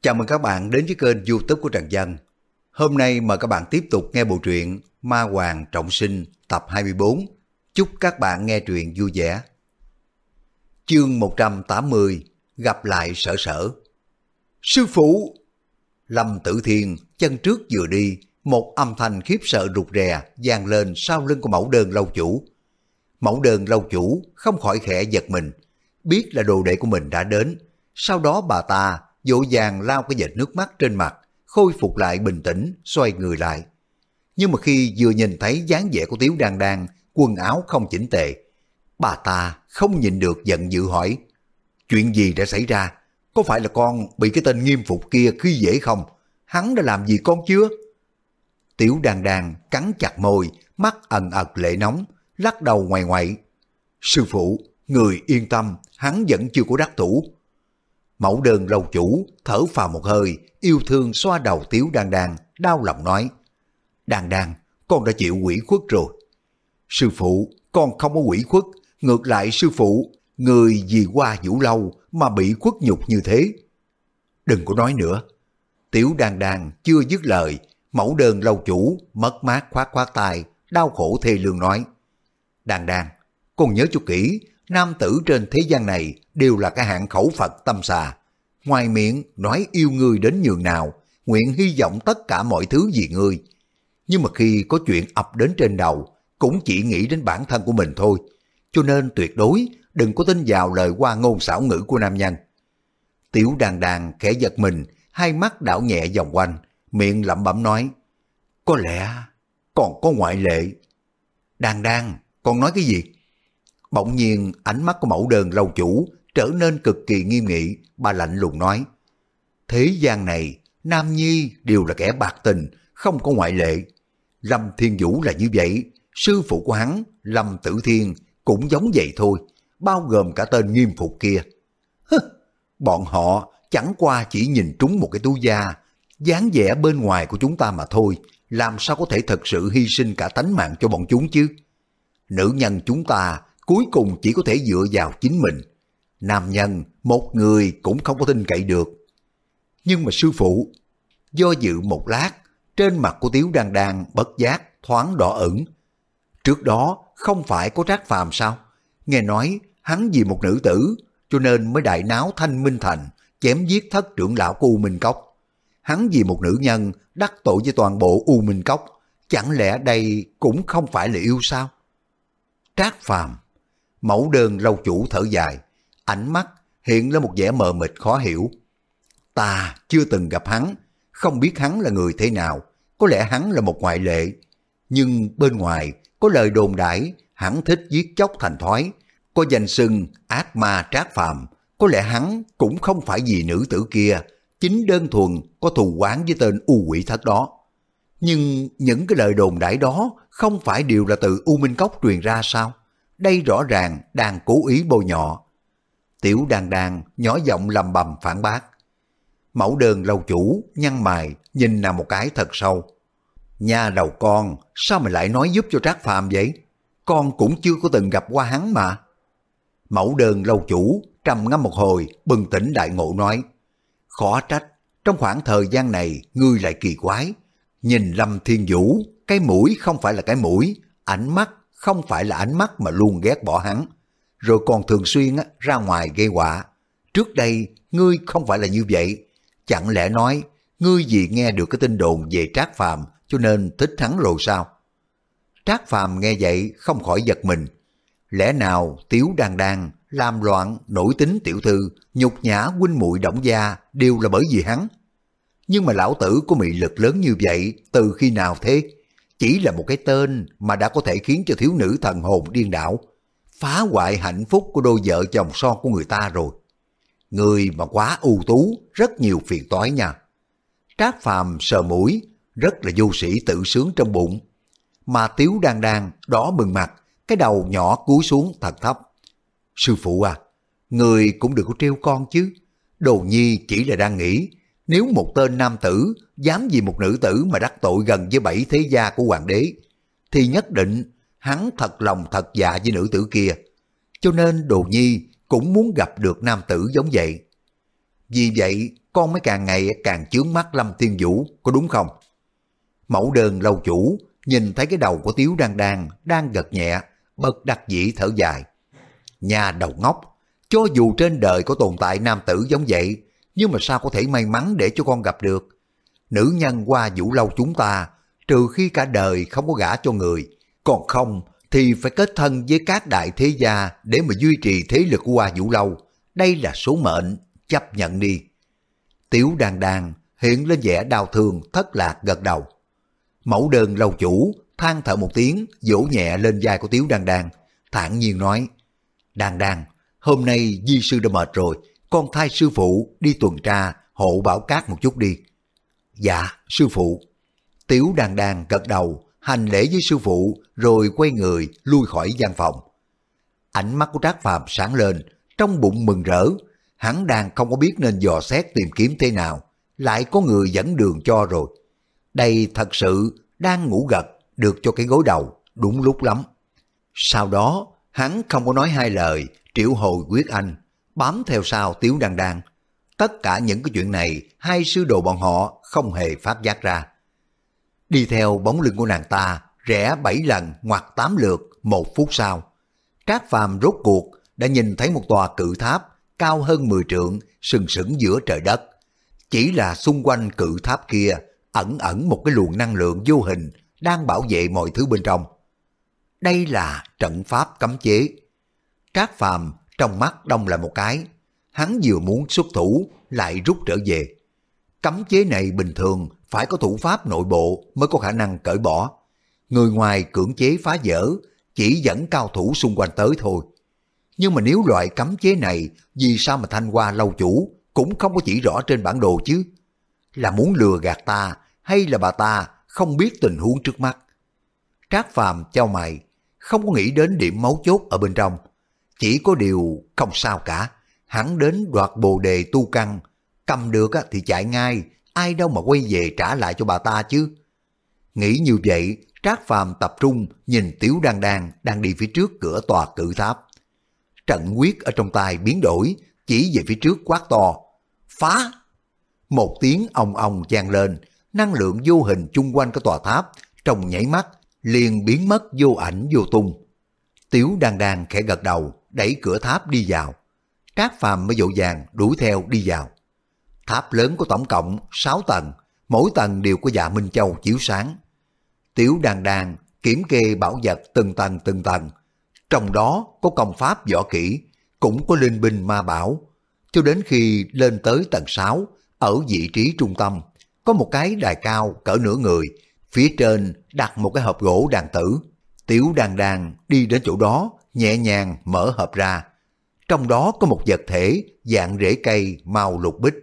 Chào mừng các bạn đến với kênh youtube của Trần Dân. Hôm nay mời các bạn tiếp tục nghe bộ truyện Ma Hoàng Trọng Sinh tập 24. Chúc các bạn nghe truyện vui vẻ. Chương 180 Gặp lại sở sở Sư phụ! Lâm Tử Thiên chân trước vừa đi, một âm thanh khiếp sợ rụt rè vang lên sau lưng của mẫu đơn lâu chủ. Mẫu đơn lâu chủ không khỏi khẽ giật mình, biết là đồ đệ của mình đã đến. Sau đó bà ta dỗ dàng lau cái vệt nước mắt trên mặt, khôi phục lại bình tĩnh, xoay người lại. Nhưng mà khi vừa nhìn thấy dáng vẻ của Tiếu Đan Đan, quần áo không chỉnh tề, bà ta không nhìn được giận dữ hỏi, chuyện gì đã xảy ra? Có phải là con bị cái tên nghiêm phục kia khi dễ không? Hắn đã làm gì con chưa? Tiểu Đàn Đàn cắn chặt môi, mắt ẩn ật lệ nóng, lắc đầu ngoài ngoại. Sư phụ, người yên tâm, hắn vẫn chưa có đắc thủ, Mẫu đơn lâu chủ thở phào một hơi, yêu thương xoa đầu Tiếu Đan Đan, đau lòng nói. Đan Đan, con đã chịu quỷ khuất rồi. Sư phụ, con không có quỷ khuất, ngược lại sư phụ, người vì qua vũ lâu mà bị khuất nhục như thế. Đừng có nói nữa. Tiểu Đan Đan chưa dứt lời, mẫu đơn lâu chủ mất mát khoát khoát tay, đau khổ thê lương nói. Đan Đan, con nhớ cho kỹ, nam tử trên thế gian này đều là cái hạng khẩu Phật tâm xà. Ngoài miệng nói yêu ngươi đến nhường nào, nguyện hy vọng tất cả mọi thứ vì ngươi. Nhưng mà khi có chuyện ập đến trên đầu, cũng chỉ nghĩ đến bản thân của mình thôi. Cho nên tuyệt đối đừng có tin vào lời qua ngôn xảo ngữ của nam nhân. Tiểu đàn đàn khẽ giật mình, hai mắt đảo nhẹ vòng quanh, miệng lẩm bẩm nói, có lẽ còn có ngoại lệ. Đàn đàn, con nói cái gì? Bỗng nhiên ánh mắt của mẫu đơn lâu chủ trở nên cực kỳ nghiêm nghị, bà lạnh lùng nói. Thế gian này, Nam Nhi đều là kẻ bạc tình, không có ngoại lệ. Lâm Thiên Vũ là như vậy, sư phụ của hắn, Lâm Tử Thiên, cũng giống vậy thôi, bao gồm cả tên nghiêm phục kia. Hứ, bọn họ chẳng qua chỉ nhìn trúng một cái túi da, dáng vẻ bên ngoài của chúng ta mà thôi, làm sao có thể thật sự hy sinh cả tánh mạng cho bọn chúng chứ? Nữ nhân chúng ta cuối cùng chỉ có thể dựa vào chính mình. Nam nhân, một người cũng không có tin cậy được. Nhưng mà sư phụ, do dự một lát, trên mặt của Tiếu Đan Đan bất giác, thoáng đỏ ửng. Trước đó không phải có trác phàm sao? Nghe nói hắn vì một nữ tử, cho nên mới đại náo thanh minh thành, chém giết thất trưởng lão của U Minh Cốc. Hắn vì một nữ nhân đắc tội với toàn bộ U Minh Cốc, chẳng lẽ đây cũng không phải là yêu sao? Trác phàm Mẫu đơn lâu chủ thở dài, ánh mắt hiện lên một vẻ mờ mịt khó hiểu. Ta chưa từng gặp hắn, không biết hắn là người thế nào, có lẽ hắn là một ngoại lệ. Nhưng bên ngoài có lời đồn đãi hắn thích giết chóc thành thói, có danh sưng ác ma trác phạm, có lẽ hắn cũng không phải vì nữ tử kia, chính đơn thuần có thù quán với tên u quỷ thất đó. Nhưng những cái lời đồn đãi đó không phải đều là từ U Minh Cốc truyền ra sao? Đây rõ ràng đang cố ý bôi nhọ. Tiểu đàn đàn nhỏ giọng lầm bầm phản bác. Mẫu đơn lâu chủ, nhăn mày, nhìn nàng một cái thật sâu. Nhà đầu con, sao mày lại nói giúp cho Trác Phàm vậy? Con cũng chưa có từng gặp qua hắn mà. Mẫu đơn lâu chủ, trầm ngâm một hồi, bừng tỉnh đại ngộ nói. Khó trách, trong khoảng thời gian này, ngươi lại kỳ quái. Nhìn Lâm Thiên Vũ, cái mũi không phải là cái mũi, ánh mắt không phải là ánh mắt mà luôn ghét bỏ hắn, rồi còn thường xuyên ra ngoài gây họa. Trước đây, ngươi không phải là như vậy. Chẳng lẽ nói, ngươi vì nghe được cái tin đồn về Trác Phàm cho nên thích hắn rồi sao? Trác Phàm nghe vậy không khỏi giật mình. Lẽ nào Tiếu Đan Đan làm loạn, nổi tính tiểu thư, nhục nhã huynh muội động gia đều là bởi vì hắn? Nhưng mà lão tử có mị lực lớn như vậy từ khi nào thế? Chỉ là một cái tên mà đã có thể khiến cho thiếu nữ thần hồn điên đảo, phá hoại hạnh phúc của đôi vợ chồng son của người ta rồi. Người mà quá ưu tú, rất nhiều phiền toái nha. Trác phàm sờ mũi, rất là vô sĩ tự sướng trong bụng. Mà Tiếu đang đang, đỏ bừng mặt, cái đầu nhỏ cúi xuống thật thấp. Sư phụ à, người cũng đừng có trêu con chứ. Đồ nhi chỉ là đang nghĩ nếu một tên nam tử dám vì một nữ tử mà đắc tội gần với bảy thế gia của hoàng đế, thì nhất định hắn thật lòng thật dạ với nữ tử kia. Cho nên Đồ Nhi cũng muốn gặp được nam tử giống vậy. Vì vậy, con mới càng ngày càng chướng mắt Lâm Thiên Vũ, có đúng không? Mẫu đơn lâu chủ, nhìn thấy cái đầu của Tiếu đang đang, đang gật nhẹ, bất đắc dĩ thở dài. Nhà đầu ngốc, cho dù trên đời có tồn tại nam tử giống vậy, nhưng mà sao có thể may mắn để cho con gặp được? Nữ nhân qua vũ lâu chúng ta, trừ khi cả đời không có gả cho người, còn không thì phải kết thân với các đại thế gia để mà duy trì thế lực của Hoa Vũ Lâu. Đây là số mệnh, chấp nhận đi. Tiểu đàn đàn hiện lên vẻ đau thương thất lạc gật đầu. Mẫu đơn lâu chủ than thở một tiếng vỗ nhẹ lên vai của tiểu đàn đàn, thản nhiên nói Đàn đàn, hôm nay di sư đã mệt rồi, con thay sư phụ đi tuần tra hộ bảo cát một chút đi. Dạ, sư phụ. Tiếu đàn đàn gật đầu, hành lễ với sư phụ rồi quay người lui khỏi gian phòng. Ánh mắt của Trác Phàm sáng lên, trong bụng mừng rỡ, hắn đang không có biết nên dò xét tìm kiếm thế nào, lại có người dẫn đường cho rồi. Đây thật sự đang ngủ gật, được cho cái gối đầu, đúng lúc lắm. Sau đó, hắn không có nói hai lời, triệu hồi quyết anh, bám theo sau Tiếu Đăng Đăng. Tất cả những cái chuyện này, hai sư đồ bọn họ không hề phát giác ra. Đi theo bóng lưng của nàng ta, rẽ bảy lần ngoặt tám lượt một phút sau. Trác Phàm rốt cuộc đã nhìn thấy một tòa cự tháp cao hơn 10 trượng sừng sững giữa trời đất. Chỉ là xung quanh cự tháp kia ẩn ẩn một cái luồng năng lượng vô hình đang bảo vệ mọi thứ bên trong. Đây là trận pháp cấm chế. Trác Phàm trong mắt đông lại một cái, hắn vừa muốn xuất thủ lại rút trở về. Cấm chế này bình thường phải có thủ pháp nội bộ mới có khả năng cởi bỏ. Người ngoài cưỡng chế phá vỡ, chỉ dẫn cao thủ xung quanh tới thôi. Nhưng mà nếu loại cấm chế này, vì sao mà Thanh Hoa lâu chủ cũng không có chỉ rõ trên bản đồ chứ? Là muốn lừa gạt ta hay là bà ta không biết tình huống trước mắt? Trác Phàm trao mày, không có nghĩ đến điểm mấu chốt ở bên trong. Chỉ có điều không sao cả, hắn đến đoạt bồ đề tu căn, cầm được thì chạy ngay, ai đâu mà quay về trả lại cho bà ta chứ. Nghĩ như vậy, Trác Phàm tập trung nhìn Tiếu Đan Đan đang đi phía trước cửa tòa cự tháp. Trận quyết ở trong tay biến đổi, chỉ về phía trước quát to. Phá! Một tiếng ong ong chan lên, năng lượng vô hình chung quanh cái tòa tháp, trong nhảy mắt, liền biến mất vô ảnh vô tung. Tiếu Đan Đan khẽ gật đầu, đẩy cửa tháp đi vào. Trác Phàm mới dỗ dàng đuổi theo đi vào. Tháp lớn có tổng cộng 6 tầng, mỗi tầng đều có dạ Minh Châu chiếu sáng. Tiểu đàn đàn kiểm kê bảo vật từng tầng từng tầng. Trong đó có công pháp võ kỹ, cũng có linh binh ma bảo. Cho đến khi lên tới tầng 6, ở vị trí trung tâm, có một cái đài cao cỡ nửa người, phía trên đặt một cái hộp gỗ đàn tử. Tiểu đàn đàn đi đến chỗ đó, nhẹ nhàng mở hộp ra. Trong đó có một vật thể dạng rễ cây màu lục bích.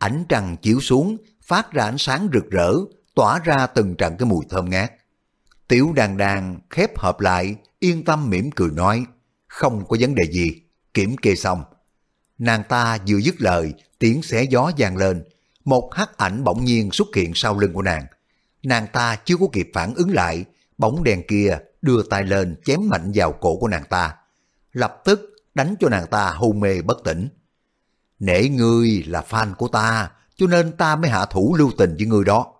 Ánh trăng chiếu xuống, phát ra ánh sáng rực rỡ, tỏa ra từng trận cái mùi thơm ngát. Tiểu đàn đàn khép hợp lại, yên tâm mỉm cười nói, không có vấn đề gì, kiểm kê xong. Nàng ta vừa dứt lời, tiếng xé gió vang lên, một hắc ảnh bỗng nhiên xuất hiện sau lưng của nàng. Nàng ta chưa có kịp phản ứng lại, bóng đèn kia đưa tay lên chém mạnh vào cổ của nàng ta. Lập tức đánh cho nàng ta hôn mê bất tỉnh. Nể ngươi là fan của ta, cho nên ta mới hạ thủ lưu tình với ngươi đó.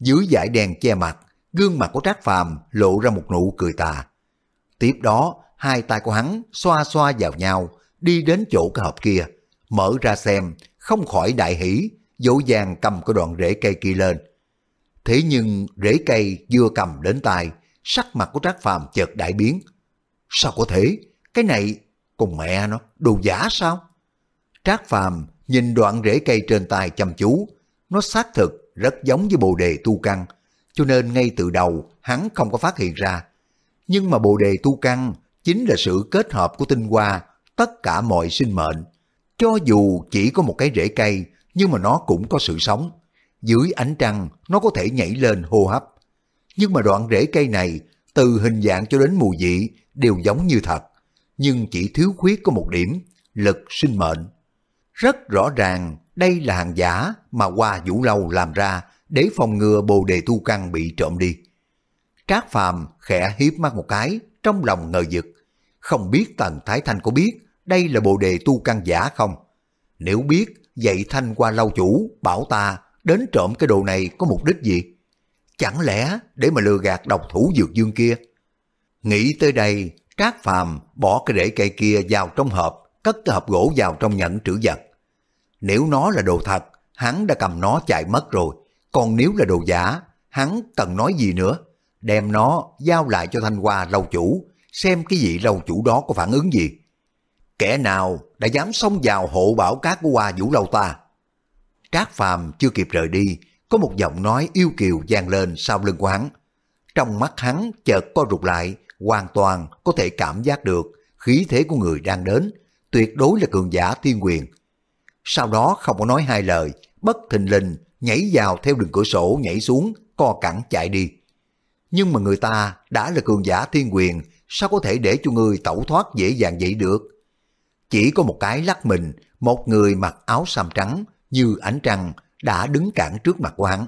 Dưới dải đèn che mặt, gương mặt của Trác Phàm lộ ra một nụ cười tà. Tiếp đó, hai tay của hắn xoa xoa vào nhau, đi đến chỗ cái hộp kia, mở ra xem, không khỏi đại hỷ, dỗ dàng cầm cái đoạn rễ cây kia lên. Thế nhưng rễ cây vừa cầm đến tay, sắc mặt của Trác Phàm chợt đại biến. Sao có thể? Cái này, cùng mẹ nó, đồ giả sao? Trác Phàm nhìn đoạn rễ cây trên tay chăm chú, nó xác thực rất giống với bồ đề tu căn, cho nên ngay từ đầu hắn không có phát hiện ra. Nhưng mà bồ đề tu căn chính là sự kết hợp của tinh hoa tất cả mọi sinh mệnh. Cho dù chỉ có một cái rễ cây, nhưng mà nó cũng có sự sống. Dưới ánh trăng, nó có thể nhảy lên hô hấp. Nhưng mà đoạn rễ cây này, từ hình dạng cho đến mùi vị, đều giống như thật. Nhưng chỉ thiếu khuyết có một điểm, lực sinh mệnh. Rất rõ ràng đây là hàng giả mà qua Vũ Lâu làm ra để phòng ngừa bồ đề tu căn bị trộm đi. Trác Phàm khẽ hiếp mắt một cái, trong lòng ngờ vực. Không biết Tần Thái Thanh có biết đây là bồ đề tu căn giả không? Nếu biết, vậy Thanh qua lâu chủ bảo ta đến trộm cái đồ này có mục đích gì? Chẳng lẽ để mà lừa gạt độc thủ dược dương kia? Nghĩ tới đây, Trác Phàm bỏ cái rễ cây kia vào trong hộp, cất cái hộp gỗ vào trong nhẫn trữ vật. Nếu nó là đồ thật, hắn đã cầm nó chạy mất rồi. Còn nếu là đồ giả, hắn cần nói gì nữa? Đem nó giao lại cho Thanh Hoa lâu chủ, xem cái vị lâu chủ đó có phản ứng gì. Kẻ nào đã dám xông vào hộ bảo cát của Hoa Vũ Lâu ta? Trác Phàm chưa kịp rời đi, có một giọng nói yêu kiều vang lên sau lưng của hắn. Trong mắt hắn chợt co rụt lại, hoàn toàn có thể cảm giác được khí thế của người đang đến, tuyệt đối là cường giả thiên quyền. Sau đó không có nói hai lời, bất thình lình nhảy vào theo đường cửa sổ nhảy xuống, co cẳng chạy đi. Nhưng mà người ta đã là cường giả thiên quyền, sao có thể để cho người tẩu thoát dễ dàng vậy được? Chỉ có một cái lắc mình, một người mặc áo xăm trắng như ánh trăng đã đứng cản trước mặt của hắn.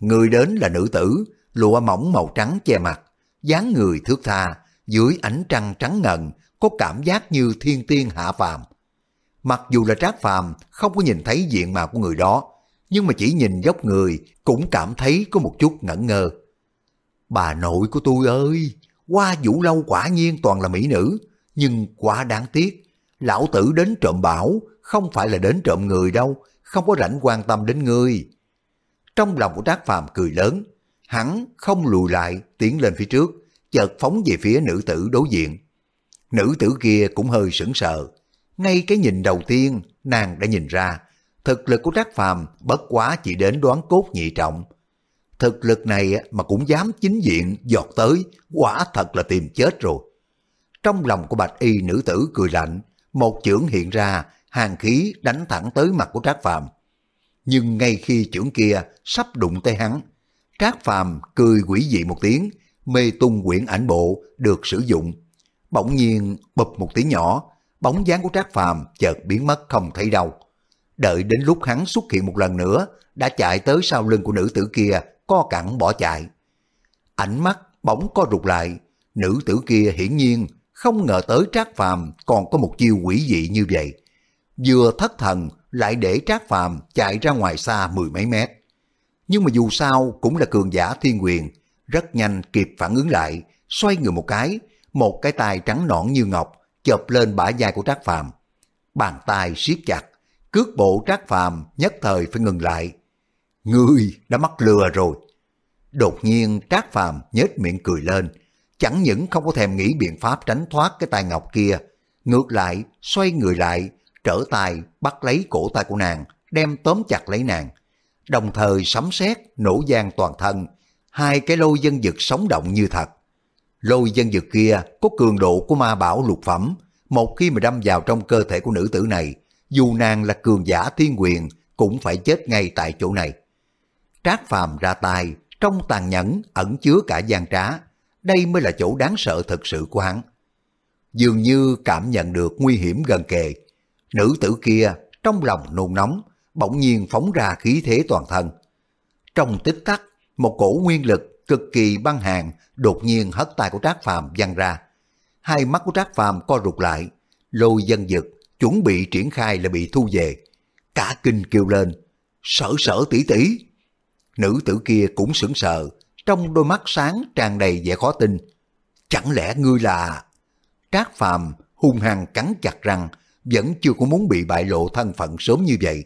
Người đến là nữ tử, lụa mỏng màu trắng che mặt, dáng người thước tha, dưới ánh trăng trắng ngần, có cảm giác như thiên tiên hạ phàm. Mặc dù là trác phàm không có nhìn thấy diện mạo của người đó, nhưng mà chỉ nhìn dốc người cũng cảm thấy có một chút ngẩn ngơ. Bà nội của tôi ơi, qua vũ lâu quả nhiên toàn là mỹ nữ, nhưng quá đáng tiếc, lão tử đến trộm bảo, không phải là đến trộm người đâu, không có rảnh quan tâm đến ngươi. Trong lòng của Trác Phàm cười lớn, hắn không lùi lại, tiến lên phía trước, chợt phóng về phía nữ tử đối diện. Nữ tử kia cũng hơi sững sờ, ngay cái nhìn đầu tiên nàng đã nhìn ra, thực lực của Trác Phàm bất quá chỉ đến đoán cốt nhị trọng. Thực lực này mà cũng dám chính diện giọt tới, quả thật là tìm chết rồi. Trong lòng của bạch y nữ tử cười lạnh, một chưởng hiện ra, hàng khí đánh thẳng tới mặt của Trác Phàm. Nhưng ngay khi chưởng kia sắp đụng tới hắn, Trác Phàm cười quỷ dị một tiếng, mê tung quyển ảnh bộ được sử dụng. Bỗng nhiên bụp một tiếng nhỏ, bóng dáng của Trác Phàm chợt biến mất không thấy đâu. Đợi đến lúc hắn xuất hiện một lần nữa, đã chạy tới sau lưng của nữ tử kia, co cẳng bỏ chạy. Ánh mắt bỗng co rụt lại, nữ tử kia hiển nhiên không ngờ tới Trác Phàm còn có một chiêu quỷ dị như vậy. Vừa thất thần lại để Trác Phàm chạy ra ngoài xa mười mấy mét. Nhưng mà dù sao cũng là cường giả thiên quyền, rất nhanh kịp phản ứng lại, xoay người một cái, một cái tay trắng nõn như ngọc chộp lên bả vai của Trác Phàm. Bàn tay siết chặt, cước bộ Trác Phàm nhất thời phải ngừng lại. Ngươi đã mắc lừa rồi. Đột nhiên Trác Phàm nhếch miệng cười lên, chẳng những không có thèm nghĩ biện pháp tránh thoát cái tay ngọc kia, ngược lại xoay người lại, trở tay bắt lấy cổ tay của nàng, đem tóm chặt lấy nàng. Đồng thời sấm sét nổ giang toàn thân, hai cái lôi dân dực sống động như thật. Lôi dân dược kia có cường độ của ma bảo lục phẩm, một khi mà đâm vào trong cơ thể của nữ tử này, dù nàng là cường giả thiên quyền cũng phải chết ngay tại chỗ này. Trác phàm ra tay, trong tàn nhẫn ẩn chứa cả gian trá, đây mới là chỗ đáng sợ thực sự của hắn. Dường như cảm nhận được nguy hiểm gần kề, nữ tử kia trong lòng nôn nóng, bỗng nhiên phóng ra khí thế toàn thân. Trong tích tắc, một cổ nguyên lực cực kỳ băng hàng đột nhiên hất tay của Trác Phàm văng ra. Hai mắt của Trác Phàm co rụt lại, lôi dân dực, chuẩn bị triển khai là bị thu về. Cả kinh kêu lên, sở sở tỷ tỷ. Nữ tử kia cũng sững sờ, trong đôi mắt sáng tràn đầy vẻ khó tin. Chẳng lẽ ngươi là... Trác Phàm hung hăng cắn chặt răng, vẫn chưa có muốn bị bại lộ thân phận sớm như vậy.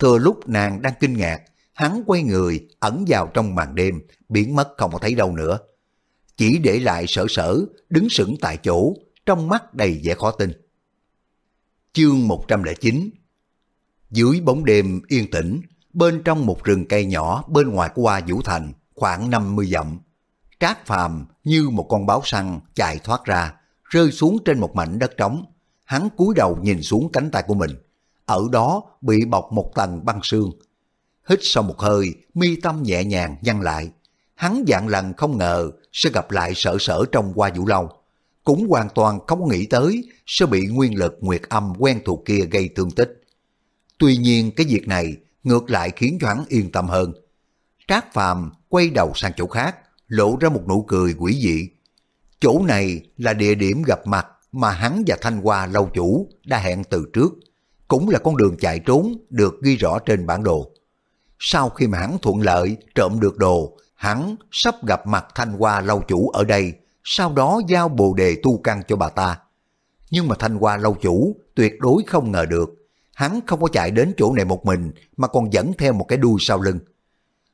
Thừa lúc nàng đang kinh ngạc, hắn quay người ẩn vào trong màn đêm, biến mất không có thấy đâu nữa. Chỉ để lại sở sở, đứng sững tại chỗ, trong mắt đầy vẻ khó tin. Chương 109 Dưới bóng đêm yên tĩnh, bên trong một rừng cây nhỏ bên ngoài của Hoa Vũ Thành, khoảng 50 dặm. Trác phàm như một con báo săn chạy thoát ra, rơi xuống trên một mảnh đất trống. Hắn cúi đầu nhìn xuống cánh tay của mình. Ở đó bị bọc một tầng băng xương. Hít sau một hơi, mi tâm nhẹ nhàng nhăn lại. Hắn dạng lần không ngờ sẽ gặp lại sở sở trong qua vũ lâu. Cũng hoàn toàn không nghĩ tới sẽ bị nguyên lực nguyệt âm quen thuộc kia gây thương tích. Tuy nhiên cái việc này ngược lại khiến cho hắn yên tâm hơn. Trác Phàm quay đầu sang chỗ khác, lộ ra một nụ cười quỷ dị. Chỗ này là địa điểm gặp mặt mà hắn và Thanh Hoa lâu chủ đã hẹn từ trước. cũng là con đường chạy trốn được ghi rõ trên bản đồ. Sau khi mà hắn thuận lợi trộm được đồ, hắn sắp gặp mặt Thanh Hoa lâu chủ ở đây, sau đó giao bồ đề tu căn cho bà ta. Nhưng mà Thanh Hoa lâu chủ tuyệt đối không ngờ được, hắn không có chạy đến chỗ này một mình mà còn dẫn theo một cái đuôi sau lưng.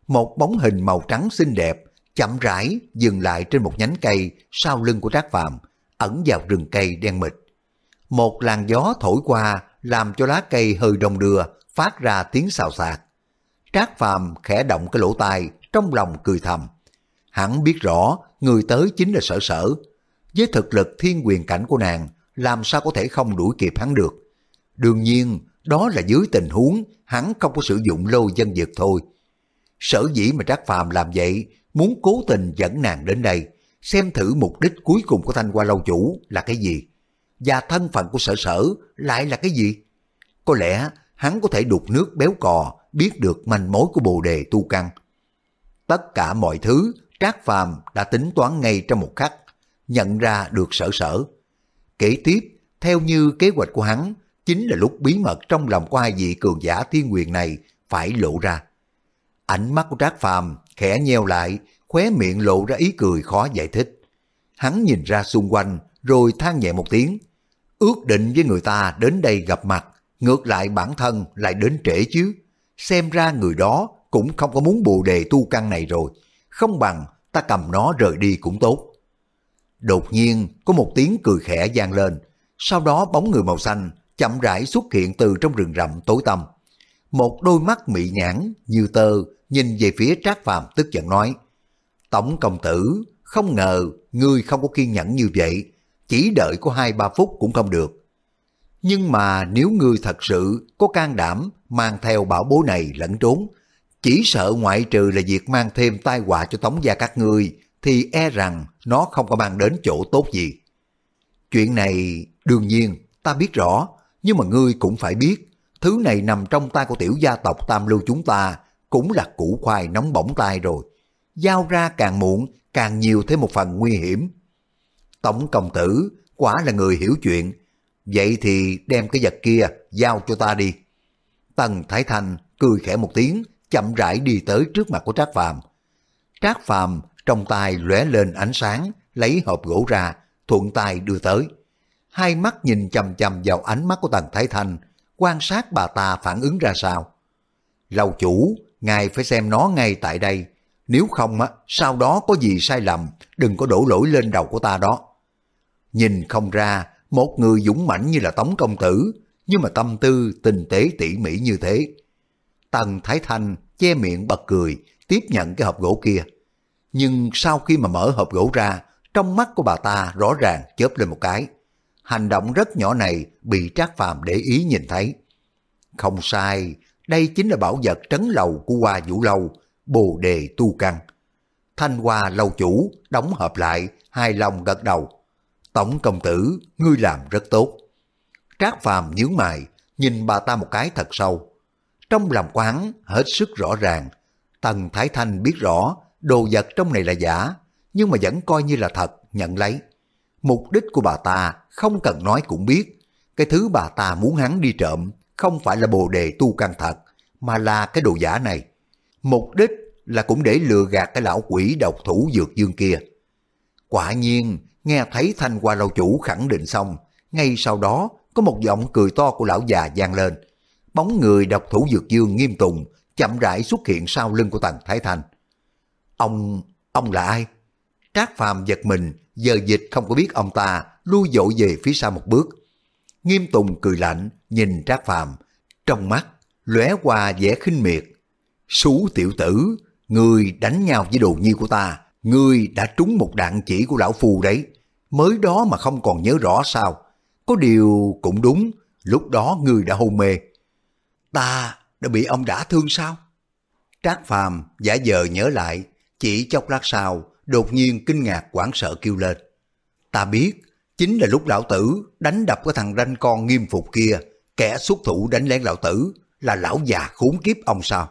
Một bóng hình màu trắng xinh đẹp, chậm rãi dừng lại trên một nhánh cây sau lưng của Trác Phàm, ẩn vào rừng cây đen mịt. Một làn gió thổi qua làm cho lá cây hơi đông đưa, phát ra tiếng xào xạc. Trác Phàm khẽ động cái lỗ tai, trong lòng cười thầm. Hắn biết rõ người tới chính là sở sở. Với thực lực thiên quyền cảnh của nàng, làm sao có thể không đuổi kịp hắn được. Đương nhiên, đó là dưới tình huống hắn không có sử dụng lô dân dược thôi. Sở dĩ mà Trác Phàm làm vậy, muốn cố tình dẫn nàng đến đây, xem thử mục đích cuối cùng của Thanh Hoa Lâu Chủ là cái gì. Và thân phận của sở sở lại là cái gì? Có lẽ hắn có thể đục nước béo cò, biết được manh mối của bồ đề tu căn. Tất cả mọi thứ Trác Phàm đã tính toán ngay trong một khắc, nhận ra được sở sở. Kế tiếp, theo như kế hoạch của hắn, chính là lúc bí mật trong lòng của hai vị cường giả thiên quyền này phải lộ ra. Ánh mắt của Trác Phàm khẽ nheo lại, khóe miệng lộ ra ý cười khó giải thích. Hắn nhìn ra xung quanh, rồi than nhẹ một tiếng. Ước định với người ta đến đây gặp mặt, ngược lại bản thân lại đến trễ chứ. Xem ra người đó cũng không có muốn bồ đề tu căn này rồi, không bằng ta cầm nó rời đi cũng tốt. Đột nhiên có một tiếng cười khẽ vang lên, sau đó bóng người màu xanh chậm rãi xuất hiện từ trong rừng rậm tối tăm. Một đôi mắt mị nhãn như tơ nhìn về phía Trác Phàm tức giận nói: "Tổng công tử, không ngờ ngươi không có kiên nhẫn như vậy, chỉ đợi có hai ba phút cũng không được. Nhưng mà nếu ngươi thật sự có can đảm mang theo bảo bối này lẫn trốn, chỉ sợ ngoại trừ là việc mang thêm tai họa cho tống gia các ngươi, thì e rằng nó không có mang đến chỗ tốt gì. Chuyện này đương nhiên ta biết rõ, nhưng mà ngươi cũng phải biết, thứ này nằm trong tay của tiểu gia tộc Tam Lưu chúng ta cũng là củ khoai nóng bỏng tay rồi. Giao ra càng muộn, càng nhiều thêm một phần nguy hiểm. Tổng công tử quả là người hiểu chuyện, vậy thì đem cái vật kia giao cho ta đi. Tần Thái Thanh cười khẽ một tiếng, chậm rãi đi tới trước mặt của Trác Phàm. Trác Phàm trong tay lóe lên ánh sáng, lấy hộp gỗ ra, thuận tay đưa tới. Hai mắt nhìn chầm chầm vào ánh mắt của Tần Thái Thanh, quan sát bà ta phản ứng ra sao. Lầu chủ, ngài phải xem nó ngay tại đây, nếu không á, sau đó có gì sai lầm, đừng có đổ lỗi lên đầu của ta đó. Nhìn không ra, một người dũng mãnh như là Tống Công Tử, nhưng mà tâm tư tinh tế tỉ mỉ như thế. Tần Thái Thanh che miệng bật cười, tiếp nhận cái hộp gỗ kia. Nhưng sau khi mà mở hộp gỗ ra, trong mắt của bà ta rõ ràng chớp lên một cái. Hành động rất nhỏ này bị Trác Phàm để ý nhìn thấy. Không sai, đây chính là bảo vật trấn lầu của Hoa Vũ Lâu, bồ đề tu căn. Thanh Hoa lâu chủ đóng hợp lại, hai lòng gật đầu. Tổng công tử, ngươi làm rất tốt. Trác Phàm nhướng mày, nhìn bà ta một cái thật sâu. Trong lòng quán hết sức rõ ràng, Tần Thái Thanh biết rõ đồ vật trong này là giả, nhưng mà vẫn coi như là thật, nhận lấy. Mục đích của bà ta không cần nói cũng biết, cái thứ bà ta muốn hắn đi trộm không phải là bồ đề tu căn thật, mà là cái đồ giả này. Mục đích là cũng để lừa gạt cái lão quỷ độc thủ dược dương kia. Quả nhiên, nghe thấy thanh hoa lâu chủ khẳng định xong, ngay sau đó có một giọng cười to của lão già vang lên. Bóng người độc thủ dược dương nghiêm tùng chậm rãi xuất hiện sau lưng của tần Thái Thanh. Ông, ông là ai? Trác Phàm giật mình, giờ dịch không có biết ông ta, lui dội về phía sau một bước. Nghiêm Tùng cười lạnh, nhìn Trác Phàm, trong mắt lóe qua vẻ khinh miệt. Sú tiểu tử, người đánh nhau với đồ nhi của ta, ngươi đã trúng một đạn chỉ của lão phù đấy. Mới đó mà không còn nhớ rõ sao. Có điều cũng đúng, lúc đó ngươi đã hôn mê. Ta đã bị ông đã thương sao? Trác Phàm giả vờ nhớ lại, chỉ chốc lát sau, đột nhiên kinh ngạc quảng sợ kêu lên. Ta biết, chính là lúc lão tử đánh đập cái thằng ranh con nghiêm phục kia, kẻ xuất thủ đánh lén lão tử, là lão già khốn kiếp ông sao?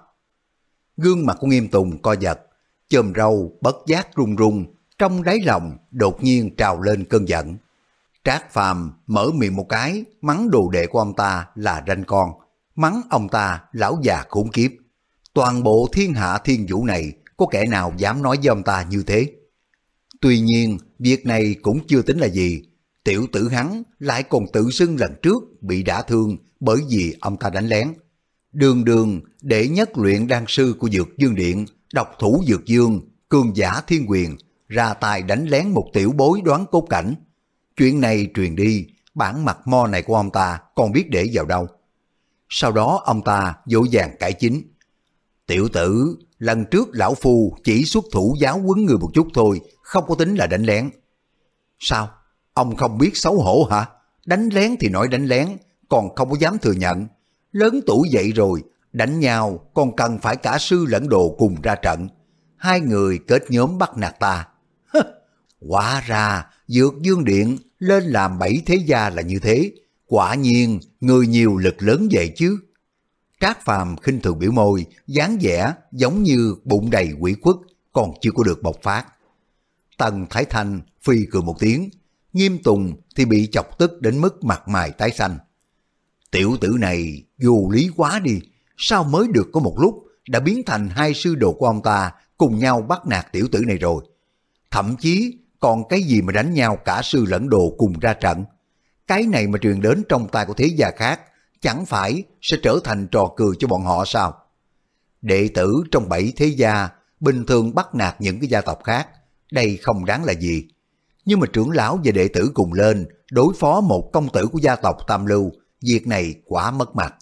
Gương mặt của nghiêm tùng co giật, chồm râu bất giác run run, trong đáy lòng đột nhiên trào lên cơn giận. Trác Phàm mở miệng một cái, mắng đồ đệ của ông ta là ranh con, mắng ông ta lão già khốn kiếp. Toàn bộ thiên hạ thiên vũ này có kẻ nào dám nói với ông ta như thế? Tuy nhiên, việc này cũng chưa tính là gì. Tiểu tử hắn lại còn tự xưng lần trước bị đả thương bởi vì ông ta đánh lén. Đường đường để nhất luyện đan sư của Dược Dương Điện, độc thủ Dược Dương, cường giả thiên quyền, ra tay đánh lén một tiểu bối đoán cốt cảnh. Chuyện này truyền đi, bản mặt mo này của ông ta còn biết để vào đâu. Sau đó ông ta dỗ dàng cải chính. Tiểu tử, lần trước lão phu chỉ xuất thủ giáo quấn người một chút thôi, không có tính là đánh lén. Sao? Ông không biết xấu hổ hả? Đánh lén thì nói đánh lén, còn không có dám thừa nhận. Lớn tuổi vậy rồi, đánh nhau còn cần phải cả sư lẫn đồ cùng ra trận. Hai người kết nhóm bắt nạt ta. Quả ra, dược dương điện lên làm bảy thế gia là như thế. Quả nhiên, người nhiều lực lớn vậy chứ. Trác Phàm khinh thường biểu môi, dáng vẻ giống như bụng đầy quỷ quất còn chưa có được bộc phát. Tần Thái Thanh phi cười một tiếng, nghiêm tùng thì bị chọc tức đến mức mặt mày tái xanh. Tiểu tử này vô lý quá đi, sao mới được có một lúc đã biến thành hai sư đồ của ông ta cùng nhau bắt nạt tiểu tử này rồi. Thậm chí còn cái gì mà đánh nhau cả sư lẫn đồ cùng ra trận. Cái này mà truyền đến trong tay của thế gia khác, chẳng phải sẽ trở thành trò cười cho bọn họ sao? Đệ tử trong bảy thế gia bình thường bắt nạt những cái gia tộc khác, đây không đáng là gì. Nhưng mà trưởng lão và đệ tử cùng lên đối phó một công tử của gia tộc Tam Lưu, việc này quá mất mặt.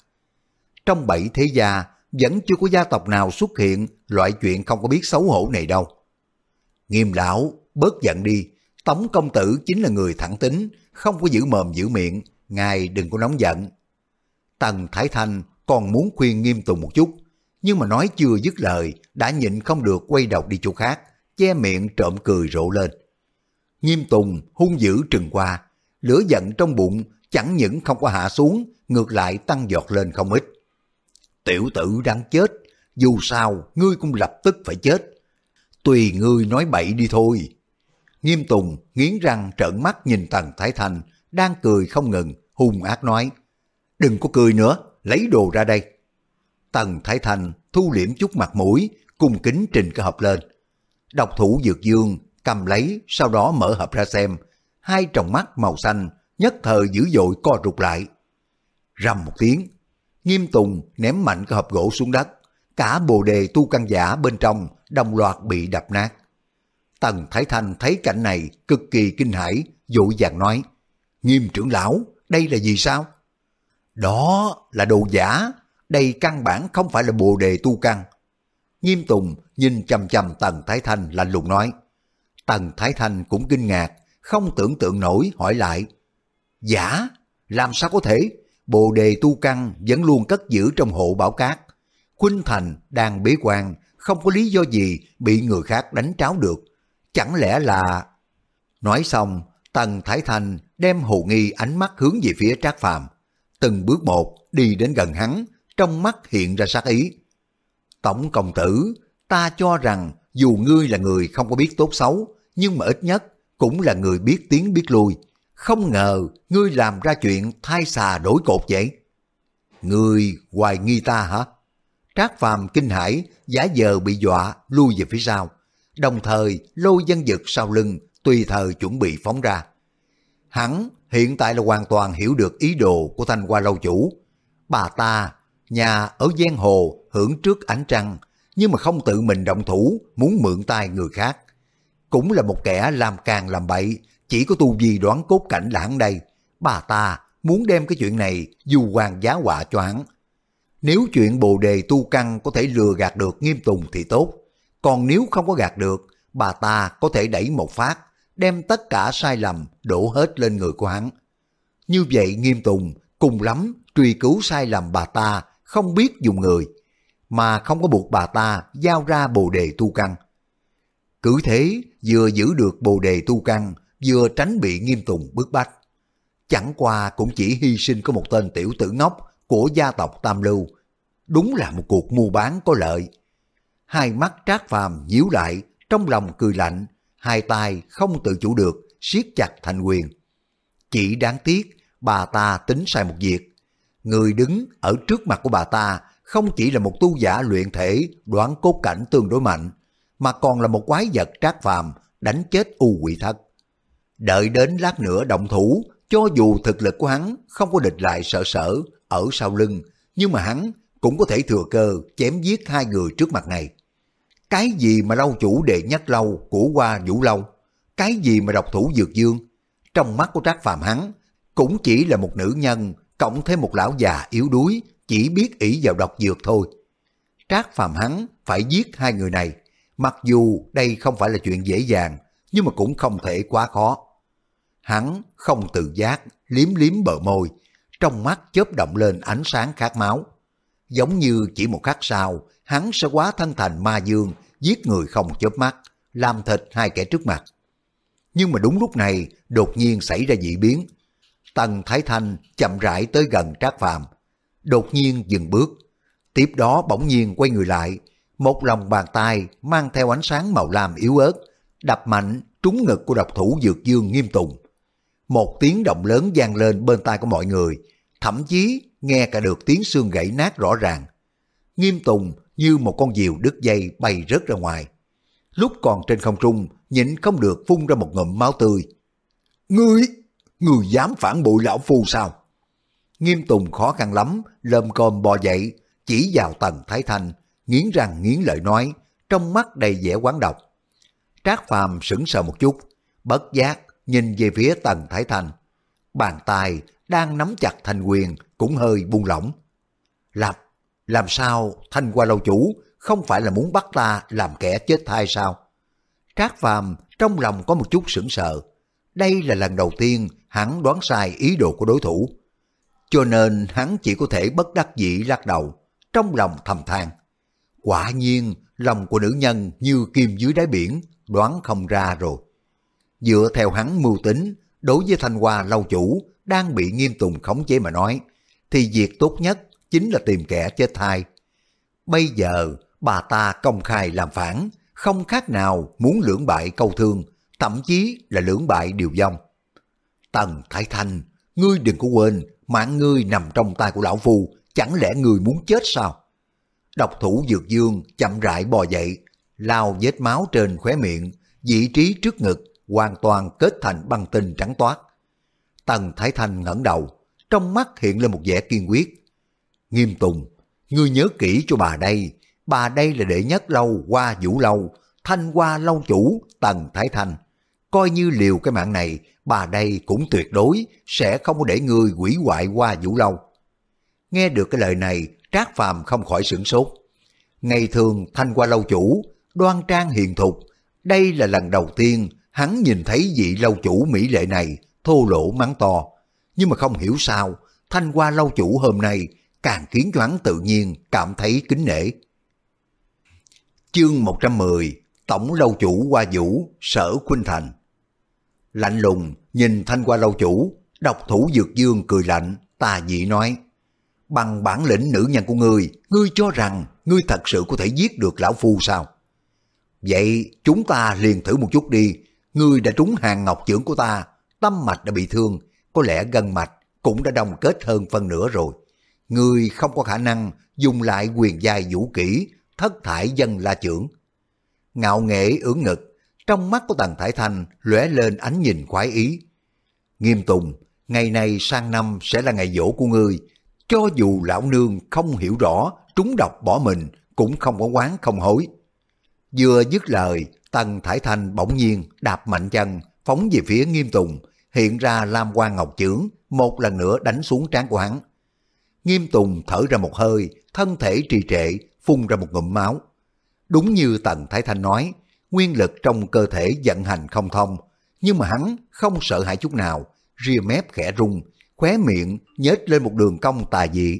Trong bảy thế gia, vẫn chưa có gia tộc nào xuất hiện loại chuyện không có biết xấu hổ này đâu. Nghiêm lão, bớt giận đi, Tống công tử chính là người thẳng tính, không có giữ mồm giữ miệng, ngài đừng có nóng giận. Tần Thái Thanh còn muốn khuyên nghiêm tùng một chút, nhưng mà nói chưa dứt lời, đã nhịn không được quay đầu đi chỗ khác, che miệng trộm cười rộ lên. Nghiêm Tùng hung dữ trừng qua, lửa giận trong bụng chẳng những không có hạ xuống, ngược lại tăng giọt lên không ít. Tiểu tử đang chết, dù sao ngươi cũng lập tức phải chết. Tùy ngươi nói bậy đi thôi. Nghiêm Tùng nghiến răng trợn mắt nhìn Tần Thái Thành, đang cười không ngừng, hung ác nói. Đừng có cười nữa, lấy đồ ra đây. Tần Thái Thành thu liễm chút mặt mũi, cung kính trình cái hộp lên. Độc thủ Dược Dương cầm lấy, sau đó mở hộp ra xem. Hai tròng mắt màu xanh, nhất thời dữ dội co rụt lại. Rầm một tiếng, nghiêm tùng ném mạnh cái hộp gỗ xuống đất. Cả bồ đề tu căn giả bên trong đồng loạt bị đập nát. Tần Thái Thanh thấy cảnh này cực kỳ kinh hãi, dội vàng nói, Nghiêm trưởng lão, đây là gì sao? Đó là đồ giả, đây căn bản không phải là bồ đề tu căn. Nghiêm Tùng nhìn chầm chầm Tần Thái Thanh lạnh lùng nói. Tần Thái Thanh cũng kinh ngạc, không tưởng tượng nổi hỏi lại. Giả? Làm sao có thể? Bồ đề tu căn vẫn luôn cất giữ trong hộ bảo cát. Khuynh Thành đang bế quan, không có lý do gì bị người khác đánh tráo được. Chẳng lẽ là... Nói xong, Tần Thái Thanh đem hồ nghi ánh mắt hướng về phía Trác Phàm từng bước một đi đến gần hắn, trong mắt hiện ra sát ý. Tổng công tử, ta cho rằng dù ngươi là người không có biết tốt xấu, nhưng mà ít nhất cũng là người biết tiếng biết lui. Không ngờ ngươi làm ra chuyện thay xà đổi cột vậy. Ngươi hoài nghi ta hả? Trác Phàm kinh hãi, giả giờ bị dọa lui về phía sau, đồng thời lôi dân dực sau lưng tùy thời chuẩn bị phóng ra. Hắn hiện tại là hoàn toàn hiểu được ý đồ của thanh hoa lâu chủ. Bà ta, nhà ở giang hồ hưởng trước ánh trăng, nhưng mà không tự mình động thủ, muốn mượn tay người khác. Cũng là một kẻ làm càng làm bậy, chỉ có tu vi đoán cốt cảnh là hắn đây. Bà ta muốn đem cái chuyện này dù hoàng giá họa cho hắn. Nếu chuyện bồ đề tu căn có thể lừa gạt được nghiêm tùng thì tốt. Còn nếu không có gạt được, bà ta có thể đẩy một phát, đem tất cả sai lầm đổ hết lên người của hắn. Như vậy nghiêm tùng cùng lắm truy cứu sai lầm bà ta không biết dùng người, mà không có buộc bà ta giao ra bồ đề tu căn. Cứ thế vừa giữ được bồ đề tu căn, vừa tránh bị nghiêm tùng bức bách. Chẳng qua cũng chỉ hy sinh có một tên tiểu tử ngốc của gia tộc Tam Lưu. Đúng là một cuộc mua bán có lợi. Hai mắt trác phàm nhíu lại, trong lòng cười lạnh, hai tay không tự chủ được, siết chặt thành quyền. Chỉ đáng tiếc, bà ta tính sai một việc. Người đứng ở trước mặt của bà ta không chỉ là một tu giả luyện thể đoán cốt cảnh tương đối mạnh, mà còn là một quái vật trác phàm đánh chết u quỷ thất. Đợi đến lát nữa động thủ, cho dù thực lực của hắn không có địch lại sợ sở ở sau lưng, nhưng mà hắn cũng có thể thừa cơ chém giết hai người trước mặt này. Cái gì mà lâu chủ đệ nhất lâu của qua vũ lâu? Cái gì mà độc thủ dược dương? Trong mắt của Trác Phàm hắn, cũng chỉ là một nữ nhân, cộng thêm một lão già yếu đuối, chỉ biết ỷ vào độc dược thôi. Trác Phàm hắn phải giết hai người này, mặc dù đây không phải là chuyện dễ dàng, nhưng mà cũng không thể quá khó. Hắn không tự giác, liếm liếm bờ môi, trong mắt chớp động lên ánh sáng khát máu. Giống như chỉ một khắc sau, hắn sẽ quá thân thành ma dương, giết người không chớp mắt, làm thịt hai kẻ trước mặt. Nhưng mà đúng lúc này, đột nhiên xảy ra dị biến. Tần Thái Thanh chậm rãi tới gần Trác Phàm, đột nhiên dừng bước. Tiếp đó bỗng nhiên quay người lại, một lòng bàn tay mang theo ánh sáng màu lam yếu ớt, đập mạnh trúng ngực của độc thủ Dược Dương Nghiêm Tùng. Một tiếng động lớn vang lên bên tai của mọi người, thậm chí nghe cả được tiếng xương gãy nát rõ ràng. Nghiêm Tùng như một con diều đứt dây bay rớt ra ngoài. Lúc còn trên không trung, nhịn không được phun ra một ngụm máu tươi. Ngươi, ngươi dám phản bội lão phu sao? Nghiêm Tùng khó khăn lắm, lơm cơm bò dậy, chỉ vào tầng Thái Thanh, nghiến răng nghiến lợi nói, trong mắt đầy vẻ quán độc. Trác Phàm sững sờ một chút, bất giác nhìn về phía tầng Thái Thanh. Bàn tay đang nắm chặt thanh quyền cũng hơi buông lỏng. Làm, làm sao thanh qua lâu chủ không phải là muốn bắt ta làm kẻ chết thai sao? Trác Phàm trong lòng có một chút sững sờ. Đây là lần đầu tiên hắn đoán sai ý đồ của đối thủ. Cho nên hắn chỉ có thể bất đắc dĩ lắc đầu, trong lòng thầm than. Quả nhiên, lòng của nữ nhân như kim dưới đáy biển, đoán không ra rồi. Dựa theo hắn mưu tính, đối với Thanh Hoa lâu chủ đang bị nghiêm tùng khống chế mà nói, thì việc tốt nhất chính là tìm kẻ chết thai. Bây giờ, bà ta công khai làm phản, không khác nào muốn lưỡng bại câu thương, thậm chí là lưỡng bại điều vong. Tần Thái Thanh, ngươi đừng có quên, mạng ngươi nằm trong tay của lão phu, chẳng lẽ ngươi muốn chết sao? Độc thủ Dược Dương chậm rãi bò dậy, lao vết máu trên khóe miệng, vị trí trước ngực hoàn toàn kết thành băng tinh trắng toát. Tần Thái Thanh ngẩng đầu, trong mắt hiện lên một vẻ kiên quyết. Nghiêm Tùng, ngươi nhớ kỹ cho bà đây, bà đây là đệ nhất lâu qua vũ lâu, thanh qua lâu chủ Tần Thái Thanh. Coi như liều cái mạng này, bà đây cũng tuyệt đối sẽ không có để ngươi quỷ hoại qua vũ lâu. Nghe được cái lời này, Trác Phàm không khỏi sửng sốt. Ngày thường thanh qua lâu chủ, đoan trang hiền thục, đây là lần đầu tiên hắn nhìn thấy vị lâu chủ mỹ lệ này thô lỗ mắng to. Nhưng mà không hiểu sao, thanh qua lâu chủ hôm nay càng khiến cho hắn tự nhiên cảm thấy kính nể. Chương 110 Tổng lâu chủ qua vũ, sở Khuynh Thành Lạnh lùng, nhìn thanh qua lâu chủ, độc thủ dược dương cười lạnh, tà dị nói Bằng bản lĩnh nữ nhân của ngươi, ngươi cho rằng ngươi thật sự có thể giết được lão phu sao? Vậy chúng ta liền thử một chút đi, ngươi đã trúng hàng ngọc trưởng của ta, tâm mạch đã bị thương, có lẽ gân mạch cũng đã đông kết hơn phân nửa rồi. người không có khả năng dùng lại quyền giai vũ kỹ, thất thải dân la trưởng. Ngạo nghệ ưỡn ngực, trong mắt của Tần Thải Thanh lóe lên ánh nhìn khoái ý. Nghiêm Tùng, ngày này sang năm sẽ là ngày dỗ của ngươi, cho dù lão nương không hiểu rõ, trúng độc bỏ mình, cũng không có quán không hối. Vừa dứt lời, Tần Thải Thanh bỗng nhiên đạp mạnh chân, phóng về phía Nghiêm Tùng, hiện ra Lam Quan Ngọc Chưởng, một lần nữa đánh xuống trán của hắn. Nghiêm Tùng thở ra một hơi, thân thể trì trệ, phun ra một ngụm máu. Đúng như Tần Thái Thanh nói, nguyên lực trong cơ thể vận hành không thông, nhưng mà hắn không sợ hãi chút nào, ria mép khẽ rung, khóe miệng nhếch lên một đường cong tà dị.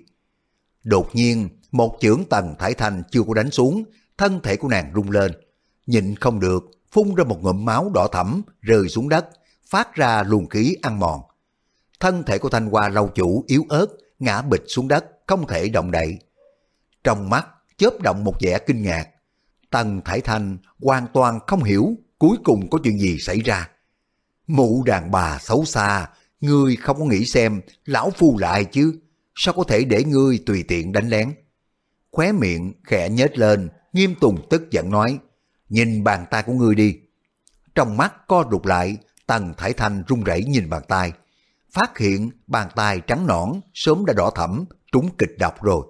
Đột nhiên, một chưởng Tần Thái Thanh chưa có đánh xuống, thân thể của nàng rung lên. Nhịn không được, phun ra một ngụm máu đỏ thẫm rơi xuống đất, phát ra luồng khí ăn mòn. Thân thể của Thanh Hoa lâu chủ yếu ớt, ngã bịch xuống đất, không thể động đậy. Trong mắt chớp động một vẻ kinh ngạc. Tần Thải Thanh hoàn toàn không hiểu cuối cùng có chuyện gì xảy ra. Mụ đàn bà xấu xa, ngươi không có nghĩ xem lão phu lại chứ, sao có thể để ngươi tùy tiện đánh lén. Khóe miệng khẽ nhếch lên, nghiêm tùng tức giận nói, nhìn bàn tay của ngươi đi. Trong mắt co rụt lại, tần thải thanh run rẩy nhìn bàn tay, phát hiện bàn tay trắng nõn sớm đã đỏ thẫm, trúng kịch độc rồi.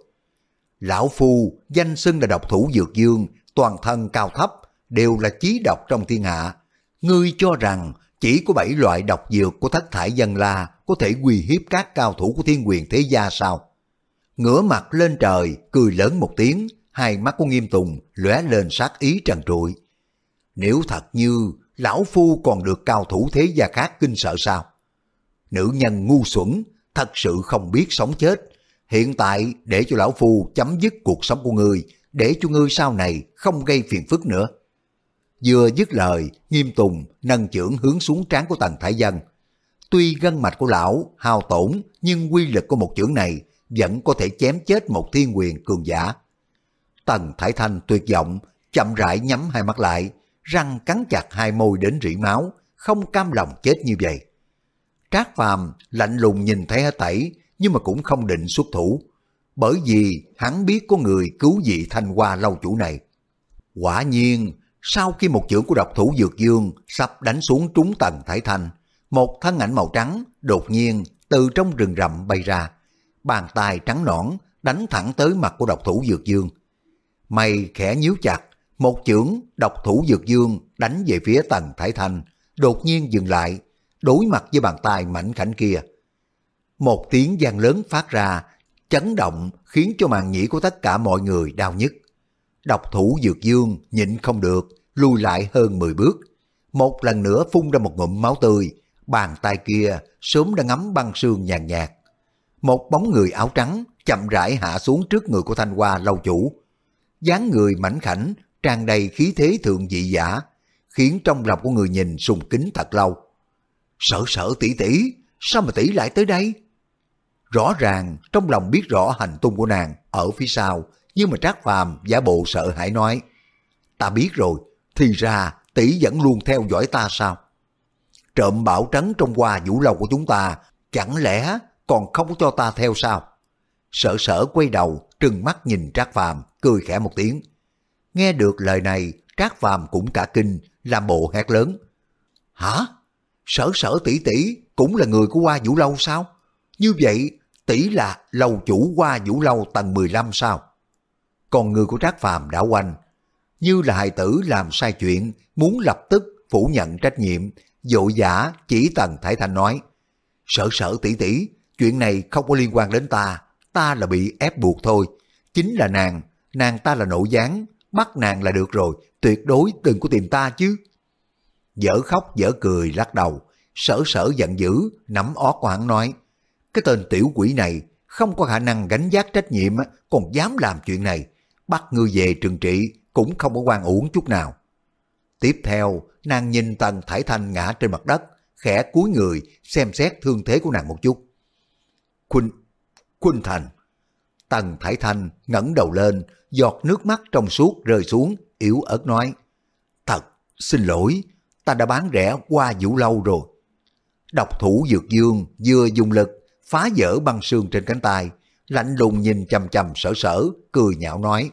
Lão Phu danh xưng là độc thủ dược dương, toàn thân cao thấp, đều là chí độc trong thiên hạ. Ngươi cho rằng chỉ có bảy loại độc dược của thất thải dân la có thể uy hiếp các cao thủ của thiên quyền thế gia sao? Ngửa mặt lên trời, cười lớn một tiếng, hai mắt của nghiêm tùng lóe lên sát ý trần trụi. Nếu thật như lão phu còn được cao thủ thế gia khác kinh sợ sao? Nữ nhân ngu xuẩn, thật sự không biết sống chết. Hiện tại để cho lão phu chấm dứt cuộc sống của ngươi, để cho ngươi sau này không gây phiền phức nữa. Vừa dứt lời, nghiêm tùng nâng chưởng hướng xuống trán của tần thái dân. Tuy gân mạch của lão hao tổn, nhưng quy lực của một chưởng này vẫn có thể chém chết một thiên quyền cường giả. Tần thái Thanh tuyệt vọng, chậm rãi nhắm hai mắt lại, răng cắn chặt hai môi đến rỉ máu, không cam lòng chết như vậy. Trác Phàm lạnh lùng nhìn thấy hết tẩy, nhưng mà cũng không định xuất thủ, bởi vì hắn biết có người cứu vị thanh hoa lâu chủ này. Quả nhiên, sau khi một chưởng của độc thủ Dược Dương sắp đánh xuống trúng tầng Thái Thanh, một thân ảnh màu trắng đột nhiên từ trong rừng rậm bay ra, bàn tay trắng nõn đánh thẳng tới mặt của độc thủ Dược Dương. Mày khẽ nhíu chặt, một chưởng độc thủ Dược Dương đánh về phía tầng Thải Thanh, đột nhiên dừng lại, đối mặt với bàn tay mảnh khảnh kia. Một tiếng gian lớn phát ra, chấn động khiến cho màn nhĩ của tất cả mọi người đau nhức. Độc thủ Dược Dương nhịn không được, lùi lại hơn 10 bước. Một lần nữa phun ra một ngụm máu tươi, bàn tay kia sớm đã ngắm băng sương nhàn nhạt. Một bóng người áo trắng chậm rãi hạ xuống trước người của Thanh Hoa lâu chủ. dáng người mảnh khảnh, tràn đầy khí thế thượng dị giả, khiến trong lòng của người nhìn sùng kính thật lâu. Sợ sợ tỷ tỷ, sao mà tỷ lại tới đây? Rõ ràng trong lòng biết rõ hành tung của nàng ở phía sau, nhưng mà Trác Phàm giả bộ sợ hãi nói, ta biết rồi, thì ra tỷ vẫn luôn theo dõi ta sao? Trộm bảo trấn trong hoa vũ lâu của chúng ta, chẳng lẽ còn không cho ta theo sao? Sợ sở quay đầu, trừng mắt nhìn Trác Phàm cười khẽ một tiếng. Nghe được lời này, Trác Phàm cũng cả kinh, làm bộ hét lớn. Hả? Sở sở tỷ tỷ cũng là người của Hoa Vũ Lâu sao? Như vậy, tỷ là lầu chủ Hoa Vũ Lâu tầng 15 sao? Còn người của Trác Phàm đã quanh, như là hài tử làm sai chuyện, muốn lập tức phủ nhận trách nhiệm, dội giả chỉ tần Thái Thanh nói. Sở sở tỷ tỷ, chuyện này không có liên quan đến ta, ta là bị ép buộc thôi. Chính là nàng, nàng ta là nội gián, bắt nàng là được rồi, tuyệt đối đừng có tìm ta chứ. Dở khóc dở cười lắc đầu, sở sở giận dữ, nắm ót của hắn nói, cái tên tiểu quỷ này không có khả năng gánh giác trách nhiệm, còn dám làm chuyện này, bắt ngươi về trừng trị cũng không có quan uổng chút nào. Tiếp theo, nàng nhìn Tần Thải Thanh ngã trên mặt đất, khẽ cúi người xem xét thương thế của nàng một chút. Khuynh, Khuynh Thành. Tần Thải Thanh ngẩng đầu lên, giọt nước mắt trong suốt rơi xuống, yếu ớt nói. Thật, xin lỗi, ta đã bán rẻ qua vũ lâu rồi. Độc thủ Dược Dương vừa dùng lực phá vỡ băng xương trên cánh tay, lạnh lùng nhìn chầm chầm sở sở, cười nhạo nói.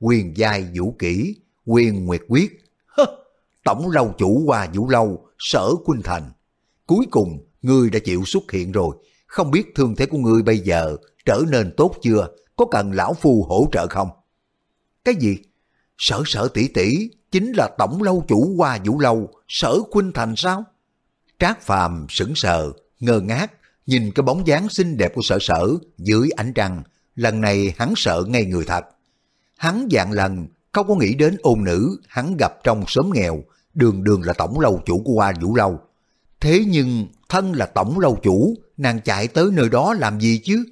Quyền giai vũ kỹ, quyền nguyệt quyết. Hơ, tổng lâu chủ qua vũ lâu, sở Quynh Thành. Cuối cùng, ngươi đã chịu xuất hiện rồi, không biết thương thế của ngươi bây giờ trở nên tốt chưa, có cần lão phu hỗ trợ không? Cái gì? Sở sở tỷ tỷ chính là tổng lâu chủ qua vũ lâu, sở khuynh Thành sao? Trác Phàm sững sờ, ngơ ngác, nhìn cái bóng dáng xinh đẹp của sở sở dưới ánh trăng, lần này hắn sợ ngay người thật. Hắn dạng lần không có nghĩ đến ôn nữ hắn gặp trong xóm nghèo, đường đường là tổng lâu chủ của Hoa Vũ Lâu. Thế nhưng thân là tổng lâu chủ, nàng chạy tới nơi đó làm gì chứ?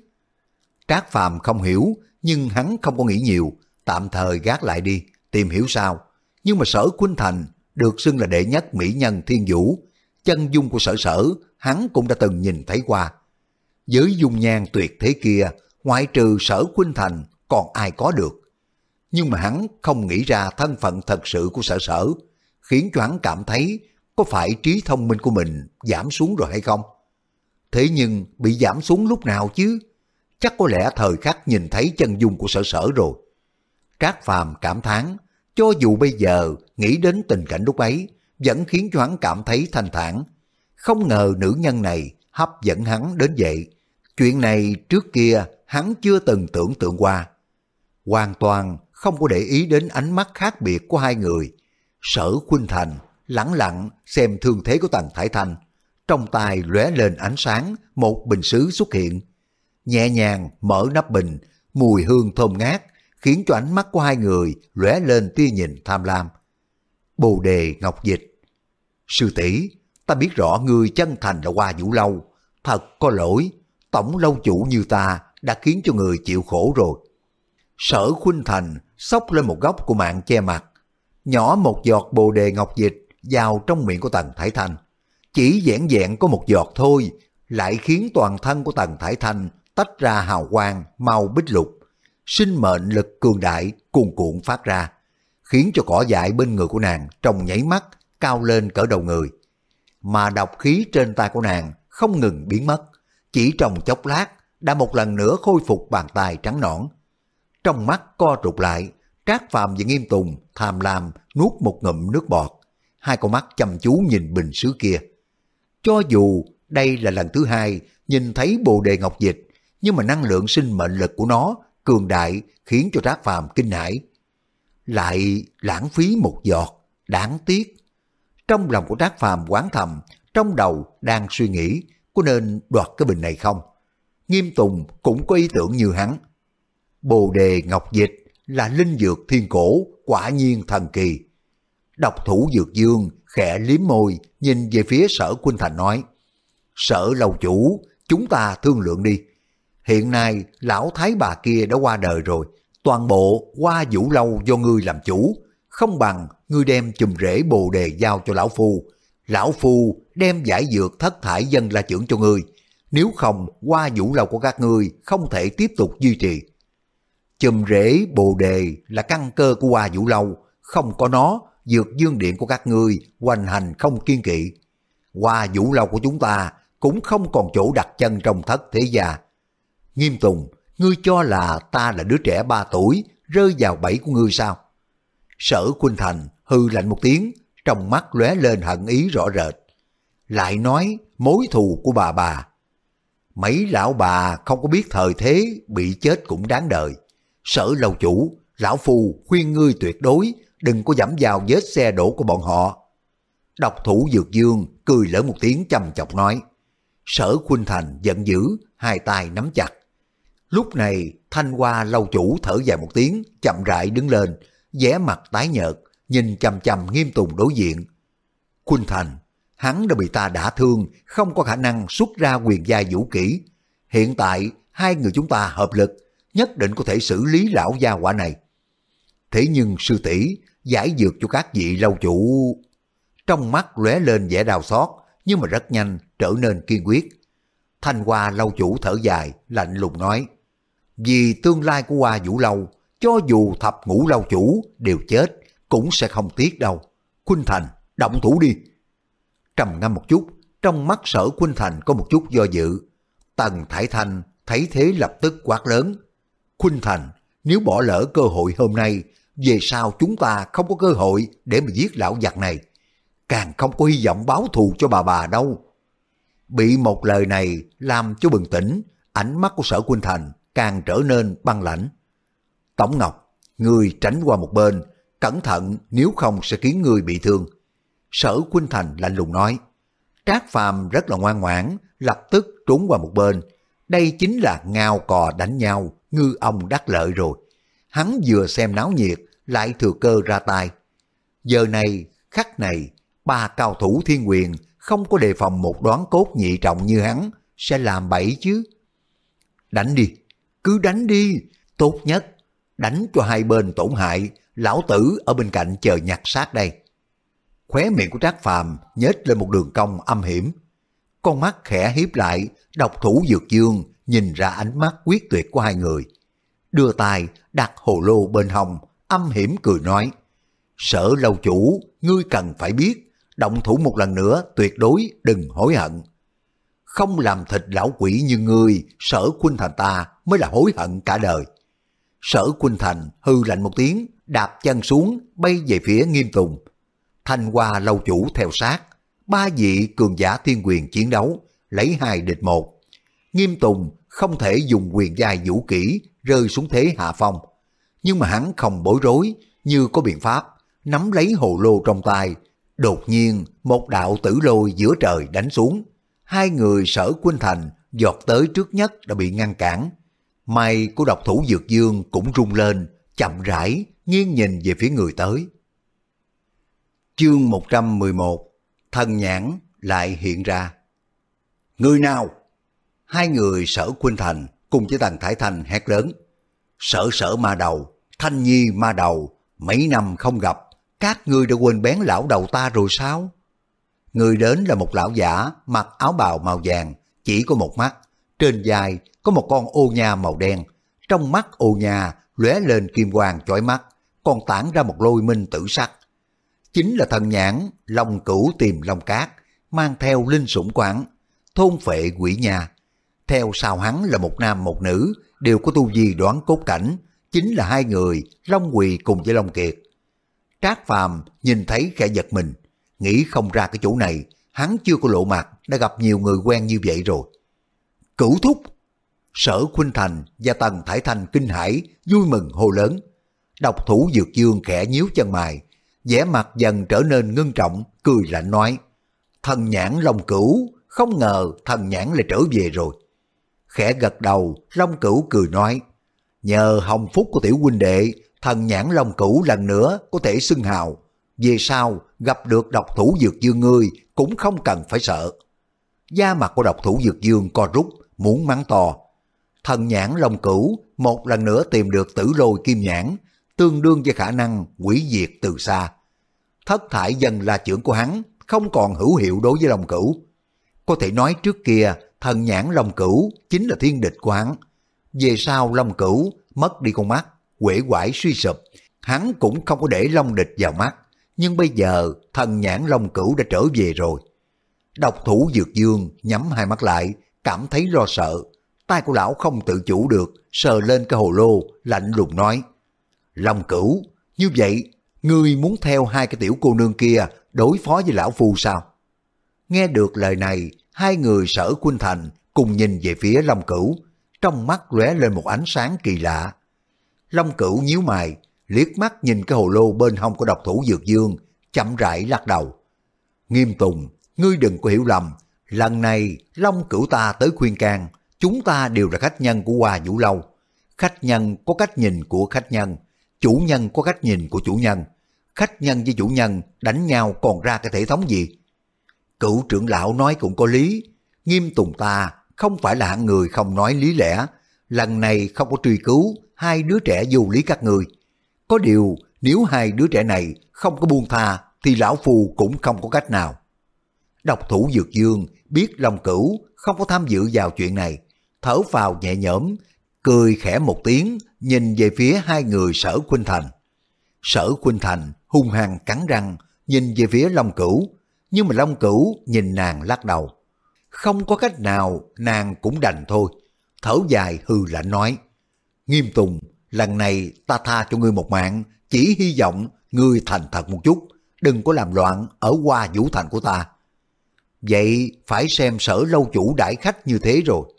Trác Phàm không hiểu, nhưng hắn không có nghĩ nhiều, tạm thời gác lại đi, tìm hiểu sao. Nhưng mà sở Quynh Thành được xưng là đệ nhất mỹ nhân thiên vũ, chân dung của sở sở hắn cũng đã từng nhìn thấy qua. Với dung nhan tuyệt thế kia, ngoại trừ sở Quynh Thành còn ai có được. Nhưng mà hắn không nghĩ ra thân phận thật sự của sở sở, khiến cho hắn cảm thấy có phải trí thông minh của mình giảm xuống rồi hay không? Thế nhưng bị giảm xuống lúc nào chứ? Chắc có lẽ thời khắc nhìn thấy chân dung của sở sở rồi. Trác Phàm cảm thán, cho dù bây giờ nghĩ đến tình cảnh lúc ấy, vẫn khiến cho hắn cảm thấy thanh thản. Không ngờ nữ nhân này hấp dẫn hắn đến vậy. Chuyện này trước kia hắn chưa từng tưởng tượng qua. Hoàn toàn không có để ý đến ánh mắt khác biệt của hai người. Sở Khuynh Thành lẳng lặng xem thương thế của Tần thái Thanh. Trong tay lóe lên ánh sáng, một bình sứ xuất hiện. Nhẹ nhàng mở nắp bình, mùi hương thơm ngát, khiến cho ánh mắt của hai người lóe lên tia nhìn tham lam. Bồ đề Ngọc Dịch Sư tỷ ta biết rõ người chân thành là qua vũ lâu. Thật có lỗi, tổng lâu chủ như ta đã khiến cho người chịu khổ rồi. Sở Khuynh Thành xốc lên một góc của mạng che mặt, nhỏ một giọt bồ đề ngọc dịch vào trong miệng của Tần Thải Thanh. Chỉ dẻn dẹn có một giọt thôi, lại khiến toàn thân của Tần Thải Thanh tách ra hào quang màu bích lục. Sinh mệnh lực cường đại cuồn cuộn phát ra, khiến cho cỏ dại bên người của nàng trong nháy mắt cao lên cỡ đầu người. Mà độc khí trên tay của nàng không ngừng biến mất, chỉ trong chốc lát đã một lần nữa khôi phục bàn tay trắng nõn. Trong mắt co rụt lại, Trác Phàm và Nghiêm Tùng tham lam nuốt một ngụm nước bọt, hai con mắt chăm chú nhìn bình sứ kia. Cho dù đây là lần thứ hai nhìn thấy bồ đề ngọc dịch, nhưng mà năng lượng sinh mệnh lực của nó cường đại khiến cho Trác Phàm kinh hãi. Lại lãng phí một giọt, đáng tiếc. Trong lòng của Trác Phàm quán thầm, trong đầu đang suy nghĩ có nên đoạt cái bình này không? Nghiêm Tùng cũng có ý tưởng như hắn. Bồ đề ngọc dịch là linh dược thiên cổ, quả nhiên thần kỳ. Độc thủ dược dương khẽ liếm môi, nhìn về phía sở Quynh Thành nói, Sở lầu chủ, chúng ta thương lượng đi. Hiện nay, lão thái bà kia đã qua đời rồi, toàn bộ qua vũ lâu do ngươi làm chủ, không bằng ngươi đem chùm rễ bồ đề giao cho lão phu. Lão phu đem giải dược thất thải dân la trưởng cho ngươi, nếu không qua vũ lâu của các ngươi không thể tiếp tục duy trì. Chùm rễ bồ đề là căn cơ của hoa vũ lâu, không có nó, dược dương điện của các ngươi hoành hành không kiên kỵ. Hoa vũ lâu của chúng ta cũng không còn chỗ đặt chân trong thất thế gia. Nghiêm Tùng, ngươi cho là ta là đứa trẻ ba tuổi, rơi vào bẫy của ngươi sao? Sở Khuynh Thành hư lạnh một tiếng, trong mắt lóe lên hận ý rõ rệt. Lại nói mối thù của bà bà. Mấy lão bà không có biết thời thế bị chết cũng đáng đời. Sở lầu chủ, lão phu khuyên ngươi tuyệt đối đừng có dẫm vào vết xe đổ của bọn họ. Độc thủ Dược Dương cười lớn một tiếng chăm chọc nói. Sở Khuynh Thành giận dữ, hai tay nắm chặt. Lúc này Thanh Hoa lâu chủ thở dài một tiếng, chậm rãi đứng lên, vẻ mặt tái nhợt, nhìn chầm chầm nghiêm tùng đối diện. Khuynh Thành, hắn đã bị ta đả thương, không có khả năng xuất ra quyền gia vũ kỹ. Hiện tại, hai người chúng ta hợp lực, nhất định có thể xử lý lão gia quả này. Thế nhưng sư tỷ giải dược cho các vị lâu chủ... Trong mắt lóe lên vẻ đau xót, nhưng mà rất nhanh trở nên kiên quyết. Thanh Hoa lâu chủ thở dài, lạnh lùng nói, vì tương lai của Hoa Vũ Lâu, cho dù thập ngũ lâu chủ đều chết, cũng sẽ không tiếc đâu. Khuynh Thành, động thủ đi. Trầm ngâm một chút, trong mắt sở Khuynh Thành có một chút do dự. Tần Thải Thanh thấy thế lập tức quát lớn. Khuynh Thành, nếu bỏ lỡ cơ hội hôm nay, về sau chúng ta không có cơ hội để mà giết lão giặc này. Càng không có hy vọng báo thù cho bà bà đâu. Bị một lời này làm cho bừng tỉnh, ánh mắt của sở Quynh Thành càng trở nên băng lãnh. Tổng Ngọc, người tránh qua một bên, cẩn thận nếu không sẽ khiến người bị thương. Sở Quynh Thành lạnh lùng nói. Trác Phàm rất là ngoan ngoãn, lập tức trốn qua một bên. Đây chính là ngao cò đánh nhau, ngư ông đắc lợi rồi. Hắn vừa xem náo nhiệt, lại thừa cơ ra tay. Giờ này, khắc này, ba cao thủ thiên quyền không có đề phòng một đoán cốt nhị trọng như hắn, sẽ làm bẫy chứ. Đánh đi, cứ đánh đi, tốt nhất, đánh cho hai bên tổn hại, lão tử ở bên cạnh chờ nhặt xác đây. Khóe miệng của Trác Phàm nhếch lên một đường cong âm hiểm. Con mắt khẽ hiếp lại, độc thủ dược dương nhìn ra ánh mắt quyết tuyệt của hai người. Đưa tay đặt hồ lô bên hông, âm hiểm cười nói. Sở lâu chủ, ngươi cần phải biết, động thủ một lần nữa tuyệt đối đừng hối hận không làm thịt lão quỷ như người, sở Khuynh Thành ta mới là hối hận cả đời. Sở Khuynh Thành hư lạnh một tiếng, đạp chân xuống, bay về phía nghiêm tùng. Thanh Hoa lâu chủ theo sát, ba vị cường giả thiên quyền chiến đấu, lấy hai địch một. Nghiêm Tùng không thể dùng quyền giai vũ kỹ rơi xuống thế hạ phong. Nhưng mà hắn không bối rối, như có biện pháp, nắm lấy hồ lô trong tay. Đột nhiên, một đạo tử lôi giữa trời đánh xuống. Hai người sở Quynh Thành giọt tới trước nhất đã bị ngăn cản. May của độc thủ Dược Dương cũng rung lên, chậm rãi, nghiêng nhìn về phía người tới. Chương 111 Thần nhãn lại hiện ra. Người nào? Hai người sở Quynh Thành cùng với Tần Thái Thành hét lớn. Sở sở ma đầu, Thanh Nhi ma đầu, mấy năm không gặp, các ngươi đã quên bén lão đầu ta rồi sao? Người đến là một lão giả mặc áo bào màu vàng, chỉ có một mắt, trên vai có một con ô nha màu đen, trong mắt ô nha lóe lên kim quang chói mắt, còn tản ra một lôi minh tử sắc. Chính là thần nhãn, long cửu tìm long cát, mang theo linh sủng quán, thôn phệ quỷ nhà Theo sau hắn là một nam một nữ, đều có tu vi đoán cốt cảnh, chính là hai người, Long Quỳ cùng với Long Kiệt. Trác Phàm nhìn thấy khẽ giật mình, nghĩ không ra cái chỗ này, hắn chưa có lộ mặt, đã gặp nhiều người quen như vậy rồi. Cửu thúc! Sở Khuynh Thành và Tần Thải Thành kinh hãi, vui mừng hô lớn. Độc thủ Dược Dương khẽ nhíu chân mày, vẻ mặt dần trở nên ngưng trọng, cười lạnh nói. Thần nhãn Long Cửu, không ngờ thần nhãn lại trở về rồi. Khẽ gật đầu, Long Cửu cười nói. Nhờ hồng phúc của tiểu huynh đệ, thần nhãn Long Cửu lần nữa có thể xưng hào. Về sau, gặp được độc thủ dược dương ngươi cũng không cần phải sợ. Da mặt của độc thủ dược dương co rút, muốn mắng to. Thần nhãn Long Cửu một lần nữa tìm được tử lôi kim nhãn, tương đương với khả năng quỷ diệt từ xa. Thất thải dân là trưởng của hắn, không còn hữu hiệu đối với Long Cửu. Có thể nói trước kia, thần nhãn Long Cửu chính là thiên địch của hắn. Về sau Long Cửu mất đi con mắt, quể quải suy sụp, hắn cũng không có để Long địch vào mắt. Nhưng bây giờ thần nhãn Long Cửu đã trở về rồi. Độc thủ Dược Dương nhắm hai mắt lại, cảm thấy lo sợ. tay của lão không tự chủ được, sờ lên cái hồ lô, lạnh lùng nói. Long Cửu, như vậy, ngươi muốn theo hai cái tiểu cô nương kia đối phó với lão phu sao? Nghe được lời này, hai người sở Quynh Thành cùng nhìn về phía Long Cửu, trong mắt lóe lên một ánh sáng kỳ lạ. Long Cửu nhíu mày, liếc mắt nhìn cái hồ lô bên hông của độc thủ Dược Dương, chậm rãi lắc đầu. Nghiêm Tùng, ngươi đừng có hiểu lầm, lần này Long Cửu ta tới khuyên can, chúng ta đều là khách nhân của Hoa Vũ Lâu. Khách nhân có cách nhìn của khách nhân, chủ nhân có cách nhìn của chủ nhân. Khách nhân với chủ nhân đánh nhau còn ra cái thể thống gì? Cửu trưởng lão nói cũng có lý, nghiêm tùng ta không phải là hạng người không nói lý lẽ, lần này không có truy cứu hai đứa trẻ vô lý các người. Có điều nếu hai đứa trẻ này không có buông tha thì lão phù cũng không có cách nào. Độc thủ Dược Dương biết Long Cửu không có tham dự vào chuyện này, thở vào nhẹ nhõm, cười khẽ một tiếng nhìn về phía hai người sở Khuynh Thành. Sở Khuynh Thành hung hăng cắn răng nhìn về phía Long Cửu nhưng mà Long Cửu nhìn nàng lắc đầu. Không có cách nào, nàng cũng đành thôi. Thở dài hư lạnh nói. Nghiêm Tùng, lần này ta tha cho ngươi một mạng, chỉ hy vọng ngươi thành thật một chút, đừng có làm loạn ở qua vũ thành của ta. Vậy phải xem sở lâu chủ đãi khách như thế rồi.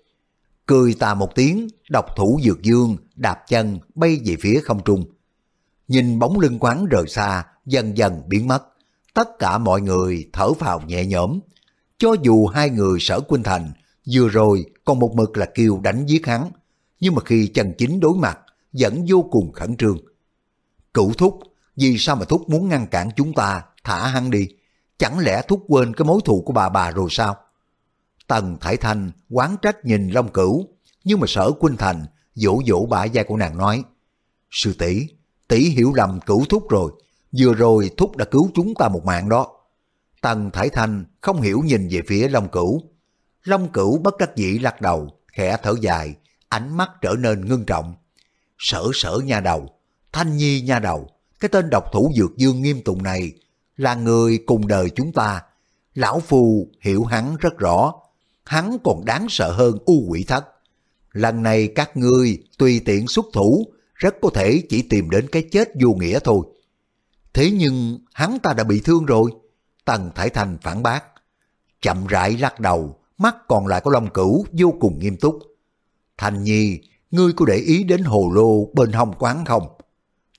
Cười ta một tiếng, độc thủ dược dương, đạp chân, bay về phía không trung. Nhìn bóng lưng quán rời xa, dần dần biến mất tất cả mọi người thở phào nhẹ nhõm. Cho dù hai người sở Quynh Thành vừa rồi còn một mực là kêu đánh giết hắn, nhưng mà khi chân chính đối mặt vẫn vô cùng khẩn trương. Cửu thúc, vì sao mà thúc muốn ngăn cản chúng ta thả hắn đi? Chẳng lẽ thúc quên cái mối thù của bà bà rồi sao? Tần Thải Thanh quán trách nhìn Long Cửu, nhưng mà sở Quynh Thành dỗ dỗ bả vai của nàng nói, Sư tỷ tỷ hiểu lầm cửu thúc rồi, vừa rồi Thúc đã cứu chúng ta một mạng đó. Tần Thải Thanh không hiểu nhìn về phía Long Cửu. Long Cửu bất đắc dĩ lắc đầu, khẽ thở dài, ánh mắt trở nên ngưng trọng. Sở sở nha đầu, Thanh Nhi nha đầu, cái tên độc thủ dược dương nghiêm tùng này là người cùng đời chúng ta. Lão Phu hiểu hắn rất rõ. hắn còn đáng sợ hơn u quỷ thất. Lần này các ngươi tùy tiện xuất thủ, rất có thể chỉ tìm đến cái chết vô nghĩa thôi. Thế nhưng hắn ta đã bị thương rồi. Tần Thải Thành phản bác. Chậm rãi lắc đầu, mắt còn lại có Long Cửu vô cùng nghiêm túc. Thành Nhi, ngươi có để ý đến hồ lô bên hông quán không?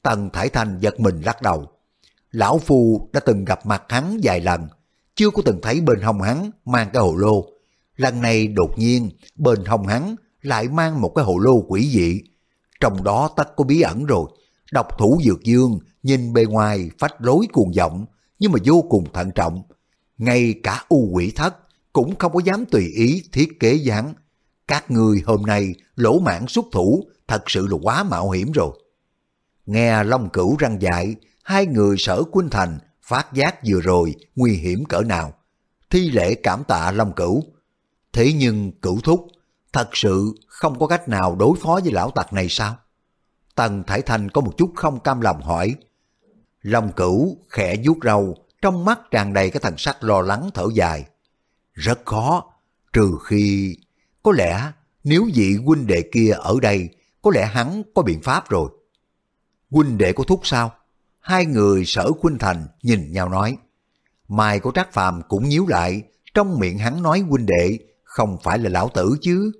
Tần Thải Thanh giật mình lắc đầu. Lão Phu đã từng gặp mặt hắn vài lần, chưa có từng thấy bên hông hắn mang cái hồ lô. Lần này đột nhiên bên hông hắn lại mang một cái hồ lô quỷ dị. Trong đó tất có bí ẩn rồi. Độc thủ dược dương nhìn bề ngoài phách rối cuồng vọng nhưng mà vô cùng thận trọng. Ngay cả u quỷ thất cũng không có dám tùy ý thiết kế dáng. Các người hôm nay lỗ mãn xuất thủ thật sự là quá mạo hiểm rồi. Nghe Long Cửu răng dạy hai người sở Quynh Thành phát giác vừa rồi nguy hiểm cỡ nào. Thi lễ cảm tạ Long Cửu. Thế nhưng Cửu Thúc thật sự không có cách nào đối phó với lão tặc này sao? Tần Thải Thành có một chút không cam lòng hỏi. Long Cửu khẽ vuốt râu, trong mắt tràn đầy cái thần sắc lo lắng thở dài. Rất khó, trừ khi... Có lẽ nếu vị huynh đệ kia ở đây, có lẽ hắn có biện pháp rồi. Huynh đệ có thúc sao? Hai người sở Khuynh Thành nhìn nhau nói. Mai của Trác Phàm cũng nhíu lại, trong miệng hắn nói huynh đệ, không phải là lão tử chứ.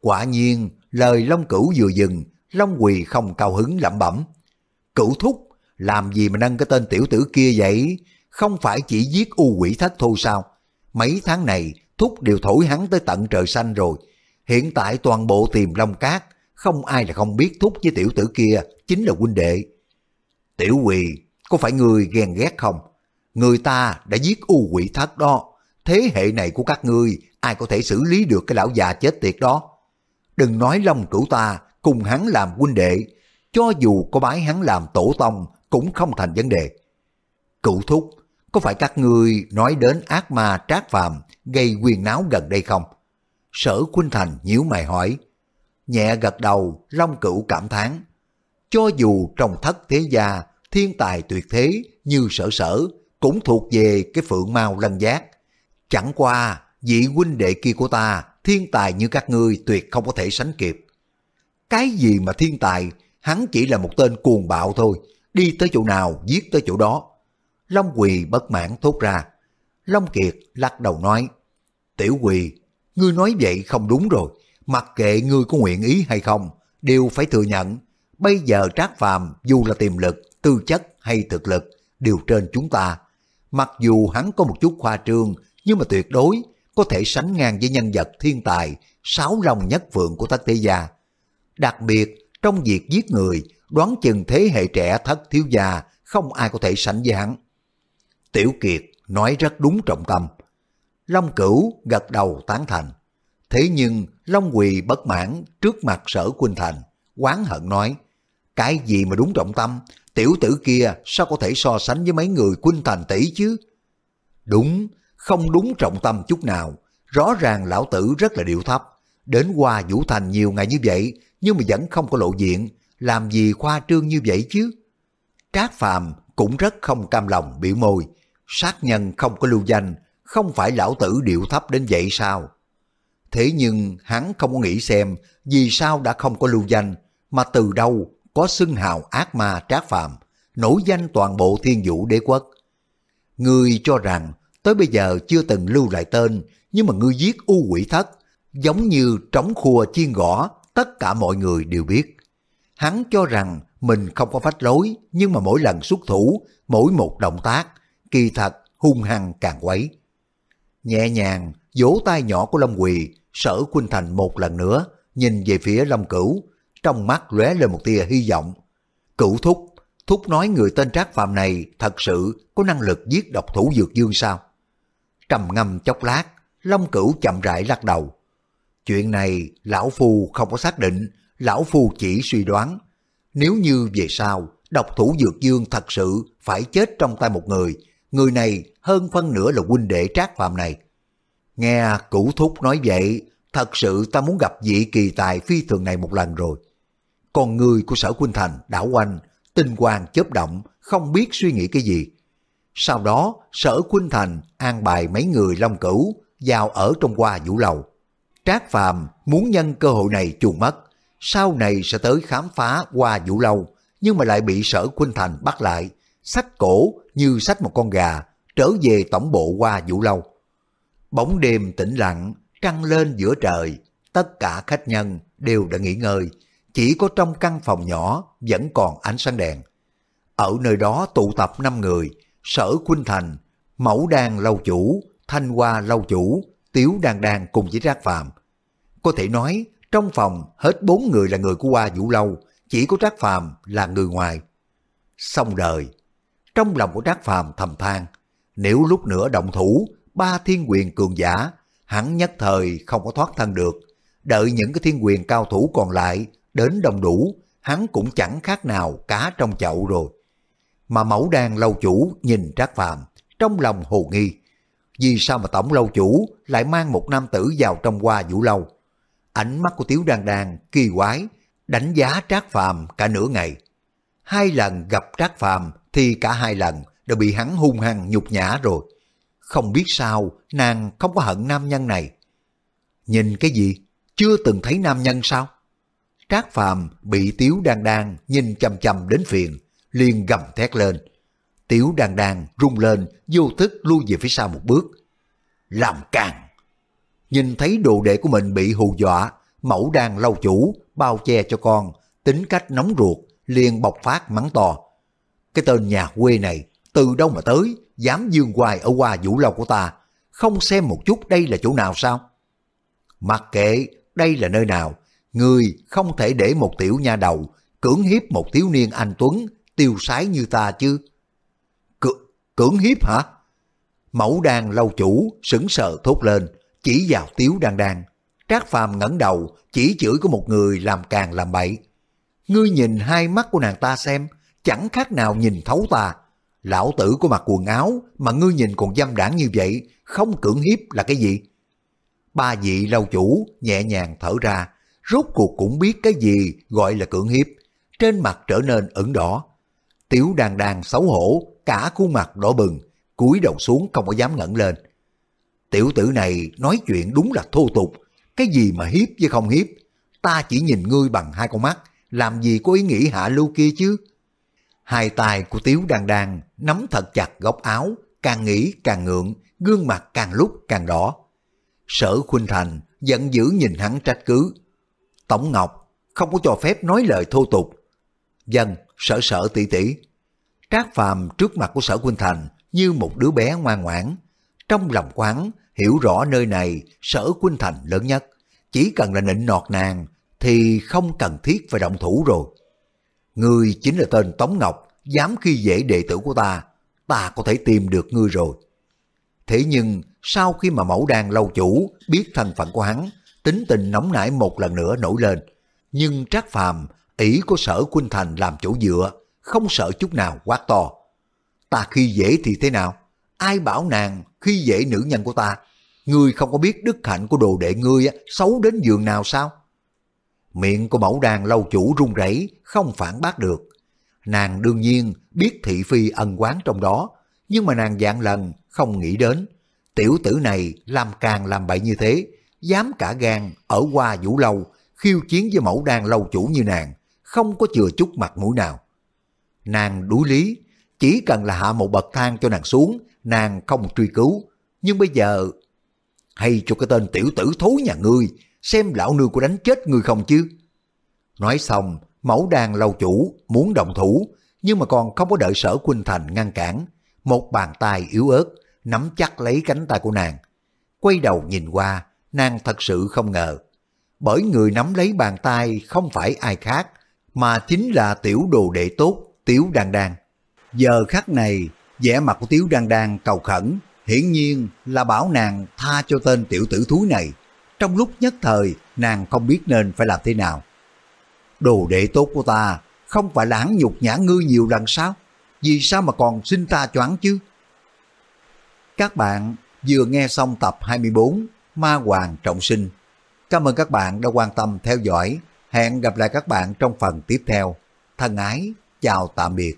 Quả nhiên, lời Long Cửu vừa dừng, Long Quỳ không cao hứng lẩm bẩm. Cửu thúc, làm gì mà nâng cái tên tiểu tử kia vậy? Không phải chỉ giết u quỷ thất thôi sao? Mấy tháng này, thúc đều thổi hắn tới tận trời xanh rồi. Hiện tại toàn bộ tìm Long Cát, không ai là không biết thúc với tiểu tử kia chính là huynh đệ. Tiểu quỳ, có phải người ghen ghét không? Người ta đã giết u quỷ thất đó. Thế hệ này của các ngươi, ai có thể xử lý được cái lão già chết tiệt đó? Đừng nói Long cửu ta cùng hắn làm huynh đệ, cho dù có bái hắn làm tổ tông cũng không thành vấn đề. Cửu thúc, có phải các ngươi nói đến ác ma trác phàm gây quyền náo gần đây không? Sở Khuynh Thành nhíu mày hỏi. Nhẹ gật đầu, Long Cửu cảm thán. Cho dù trong thất thế gia, thiên tài tuyệt thế như sở sở, cũng thuộc về cái phượng mau lân giác. Chẳng qua, vị huynh đệ kia của ta, thiên tài như các ngươi tuyệt không có thể sánh kịp. Cái gì mà thiên tài, hắn chỉ là một tên cuồng bạo thôi, đi tới chỗ nào giết tới chỗ đó. Long Quỳ bất mãn thốt ra. Long Kiệt lắc đầu nói, Tiểu Quỳ, ngươi nói vậy không đúng rồi, mặc kệ ngươi có nguyện ý hay không, đều phải thừa nhận. Bây giờ Trác Phàm dù là tiềm lực, tư chất hay thực lực, đều trên chúng ta. Mặc dù hắn có một chút khoa trương, nhưng mà tuyệt đối có thể sánh ngang với nhân vật thiên tài, sáu lòng nhất vượng của thất thế gia. Đặc biệt, trong việc giết người, đoán chừng thế hệ trẻ thất thiếu gia không ai có thể sánh với hắn. Tiểu Kiệt nói rất đúng trọng tâm. Long Cửu gật đầu tán thành. Thế nhưng Long Quỳ bất mãn trước mặt sở Quynh Thành, quán hận nói, cái gì mà đúng trọng tâm, tiểu tử kia sao có thể so sánh với mấy người Quynh Thành tỷ chứ? Đúng, không đúng trọng tâm chút nào, rõ ràng lão tử rất là điệu thấp, đến qua Vũ Thành nhiều ngày như vậy nhưng mà vẫn không có lộ diện, làm gì khoa trương như vậy chứ? Trác Phàm cũng rất không cam lòng biểu môi, sát nhân không có lưu danh, không phải lão tử điệu thấp đến vậy sao? Thế nhưng hắn không có nghĩ xem vì sao đã không có lưu danh, mà từ đâu có xưng hào ác ma trác phàm, nổi danh toàn bộ thiên vũ đế quốc. Ngươi cho rằng tới bây giờ chưa từng lưu lại tên, nhưng mà ngươi giết u quỷ thất, giống như trống khua chiên gõ, tất cả mọi người đều biết. Hắn cho rằng mình không có phách lối, nhưng mà mỗi lần xuất thủ, mỗi một động tác, kỳ thật hung hăng càng quấy. Nhẹ nhàng, vỗ tay nhỏ của Long Quỳ, sở Khuynh Thành một lần nữa, nhìn về phía Long Cửu, trong mắt lóe lên một tia hy vọng. Cửu thúc, thúc nói người tên Trác Phạm này thật sự có năng lực giết độc thủ dược dương sao? Trầm ngâm chốc lát, Long Cửu chậm rãi lắc đầu. Chuyện này Lão Phu không có xác định, Lão Phu chỉ suy đoán. Nếu như về sau, độc thủ dược dương thật sự phải chết trong tay một người, người này hơn phân nửa là huynh đệ trác phạm này. Nghe cửu thúc nói vậy, thật sự ta muốn gặp vị kỳ tài phi thường này một lần rồi. Còn người của sở Quynh Thành đảo quanh, tinh quang chớp động, không biết suy nghĩ cái gì. Sau đó, sở Quynh Thành an bài mấy người long cửu, vào ở trong qua vũ lầu. Trác Phàm muốn nhân cơ hội này chuồn mất, sau này sẽ tới khám phá qua vũ lâu, nhưng mà lại bị sở Quynh Thành bắt lại, sách cổ như sách một con gà, trở về tổng bộ qua vũ lâu. Bóng đêm tĩnh lặng, trăng lên giữa trời, tất cả khách nhân đều đã nghỉ ngơi, chỉ có trong căn phòng nhỏ vẫn còn ánh sáng đèn. Ở nơi đó tụ tập 5 người, Sở Khuynh Thành, Mẫu Đan Lâu Chủ, Thanh Hoa Lâu Chủ, Tiếu Đan Đan cùng với Trác Phạm. Có thể nói, trong phòng hết bốn người là người của Hoa Vũ Lâu, chỉ có Trác Phàm là người ngoài. Xong đời, trong lòng của Trác Phàm thầm than, nếu lúc nữa động thủ, ba thiên quyền cường giả, hắn nhất thời không có thoát thân được. Đợi những cái thiên quyền cao thủ còn lại đến đông đủ, hắn cũng chẳng khác nào cá trong chậu rồi. Mà mẫu đàn lâu chủ nhìn Trác Phàm trong lòng hồ nghi. Vì sao mà tổng lâu chủ lại mang một nam tử vào trong hoa vũ lâu? Ánh mắt của Tiếu Đan Đan kỳ quái, đánh giá Trác Phàm cả nửa ngày. Hai lần gặp Trác Phàm thì cả hai lần đều bị hắn hung hăng nhục nhã rồi. Không biết sao nàng không có hận nam nhân này. Nhìn cái gì? Chưa từng thấy nam nhân sao? Trác Phàm bị Tiếu Đan Đan nhìn chầm chầm đến phiền, liền gầm thét lên. Tiếu Đan Đan rung lên, vô thức lui về phía sau một bước. Làm càng! Nhìn thấy đồ đệ của mình bị hù dọa, mẫu đàn lâu chủ, bao che cho con, tính cách nóng ruột, liền bộc phát mắng to. Cái tên nhà quê này, từ đâu mà tới, dám dương hoài ở qua vũ lâu của ta, không xem một chút đây là chỗ nào sao? Mặc kệ đây là nơi nào, người không thể để một tiểu nha đầu cưỡng hiếp một thiếu niên anh Tuấn tiêu sái như ta chứ. C cưỡng hiếp hả? Mẫu đàn lâu chủ sững sờ thốt lên, chỉ vào Tiếu Đan Đan. Trác Phàm ngẩng đầu, chỉ chửi của một người làm càng làm bậy. Ngươi nhìn hai mắt của nàng ta xem, chẳng khác nào nhìn thấu ta. Lão tử có mặc quần áo mà ngươi nhìn còn dâm đảng như vậy, không cưỡng hiếp là cái gì? Ba vị lâu chủ nhẹ nhàng thở ra, rốt cuộc cũng biết cái gì gọi là cưỡng hiếp. Trên mặt trở nên ửng đỏ. tiểu đàn đàn xấu hổ, cả khuôn mặt đỏ bừng, cúi đầu xuống không có dám ngẩng lên. Tiểu tử này nói chuyện đúng là thô tục, cái gì mà hiếp với không hiếp. Ta chỉ nhìn ngươi bằng hai con mắt, làm gì có ý nghĩ hạ lưu kia chứ. Hai tay của Tiếu Đan Đan nắm thật chặt góc áo, càng nghĩ càng ngượng, gương mặt càng lúc càng đỏ. Sở Khuynh Thành giận dữ nhìn hắn trách cứ. Tổng Ngọc không có cho phép nói lời thô tục. Dân, sở sở tỷ tỷ. Trác Phàm trước mặt của sở Khuynh Thành như một đứa bé ngoan ngoãn. Trong lòng quán hiểu rõ nơi này sở Khuynh Thành lớn nhất. Chỉ cần là nịnh nọt nàng thì không cần thiết phải động thủ rồi. Ngươi chính là tên Tống Ngọc, dám khi dễ đệ tử của ta, ta có thể tìm được ngươi rồi. Thế nhưng sau khi mà mẫu đàn lâu chủ biết thân phận của hắn, tính tình nóng nảy một lần nữa nổi lên. Nhưng Trác Phàm ý có sở Quynh Thành làm chỗ dựa, không sợ chút nào quát to. Ta khi dễ thì thế nào? Ai bảo nàng khi dễ nữ nhân của ta? Ngươi không có biết đức hạnh của đồ đệ ngươi xấu đến giường nào sao? Miệng của mẫu đàn lâu chủ run rẩy không phản bác được. Nàng đương nhiên biết thị phi ân quán trong đó, nhưng mà nàng dạng lần không nghĩ đến. Tiểu tử này làm càng làm bậy như thế, dám cả gan ở qua vũ lâu, khiêu chiến với mẫu đàn lâu chủ như nàng, không có chừa chút mặt mũi nào. Nàng đuối lý, chỉ cần là hạ một bậc thang cho nàng xuống, nàng không truy cứu. Nhưng bây giờ, hay cho cái tên tiểu tử thối nhà ngươi, xem lão nương có đánh chết người không chứ. Nói xong, mẫu đàn lâu chủ muốn động thủ, nhưng mà còn không có đợi sở Khuynh Thành ngăn cản. Một bàn tay yếu ớt, nắm chắc lấy cánh tay của nàng. Quay đầu nhìn qua, nàng thật sự không ngờ. Bởi người nắm lấy bàn tay không phải ai khác, mà chính là tiểu đồ đệ tốt, tiểu đan đan. Giờ khắc này, vẻ mặt của tiểu đan đan cầu khẩn, hiển nhiên là bảo nàng tha cho tên tiểu tử thúi này. Trong lúc nhất thời, nàng không biết nên phải làm thế nào. Đồ đệ tốt của ta, không phải là hắn nhục nhã ngươi nhiều lần sao? Vì sao mà còn xin ta choáng chứ? Các bạn vừa nghe xong tập 24 Ma Hoàng Trọng Sinh. Cảm ơn các bạn đã quan tâm theo dõi. Hẹn gặp lại các bạn trong phần tiếp theo. Thân ái, chào tạm biệt.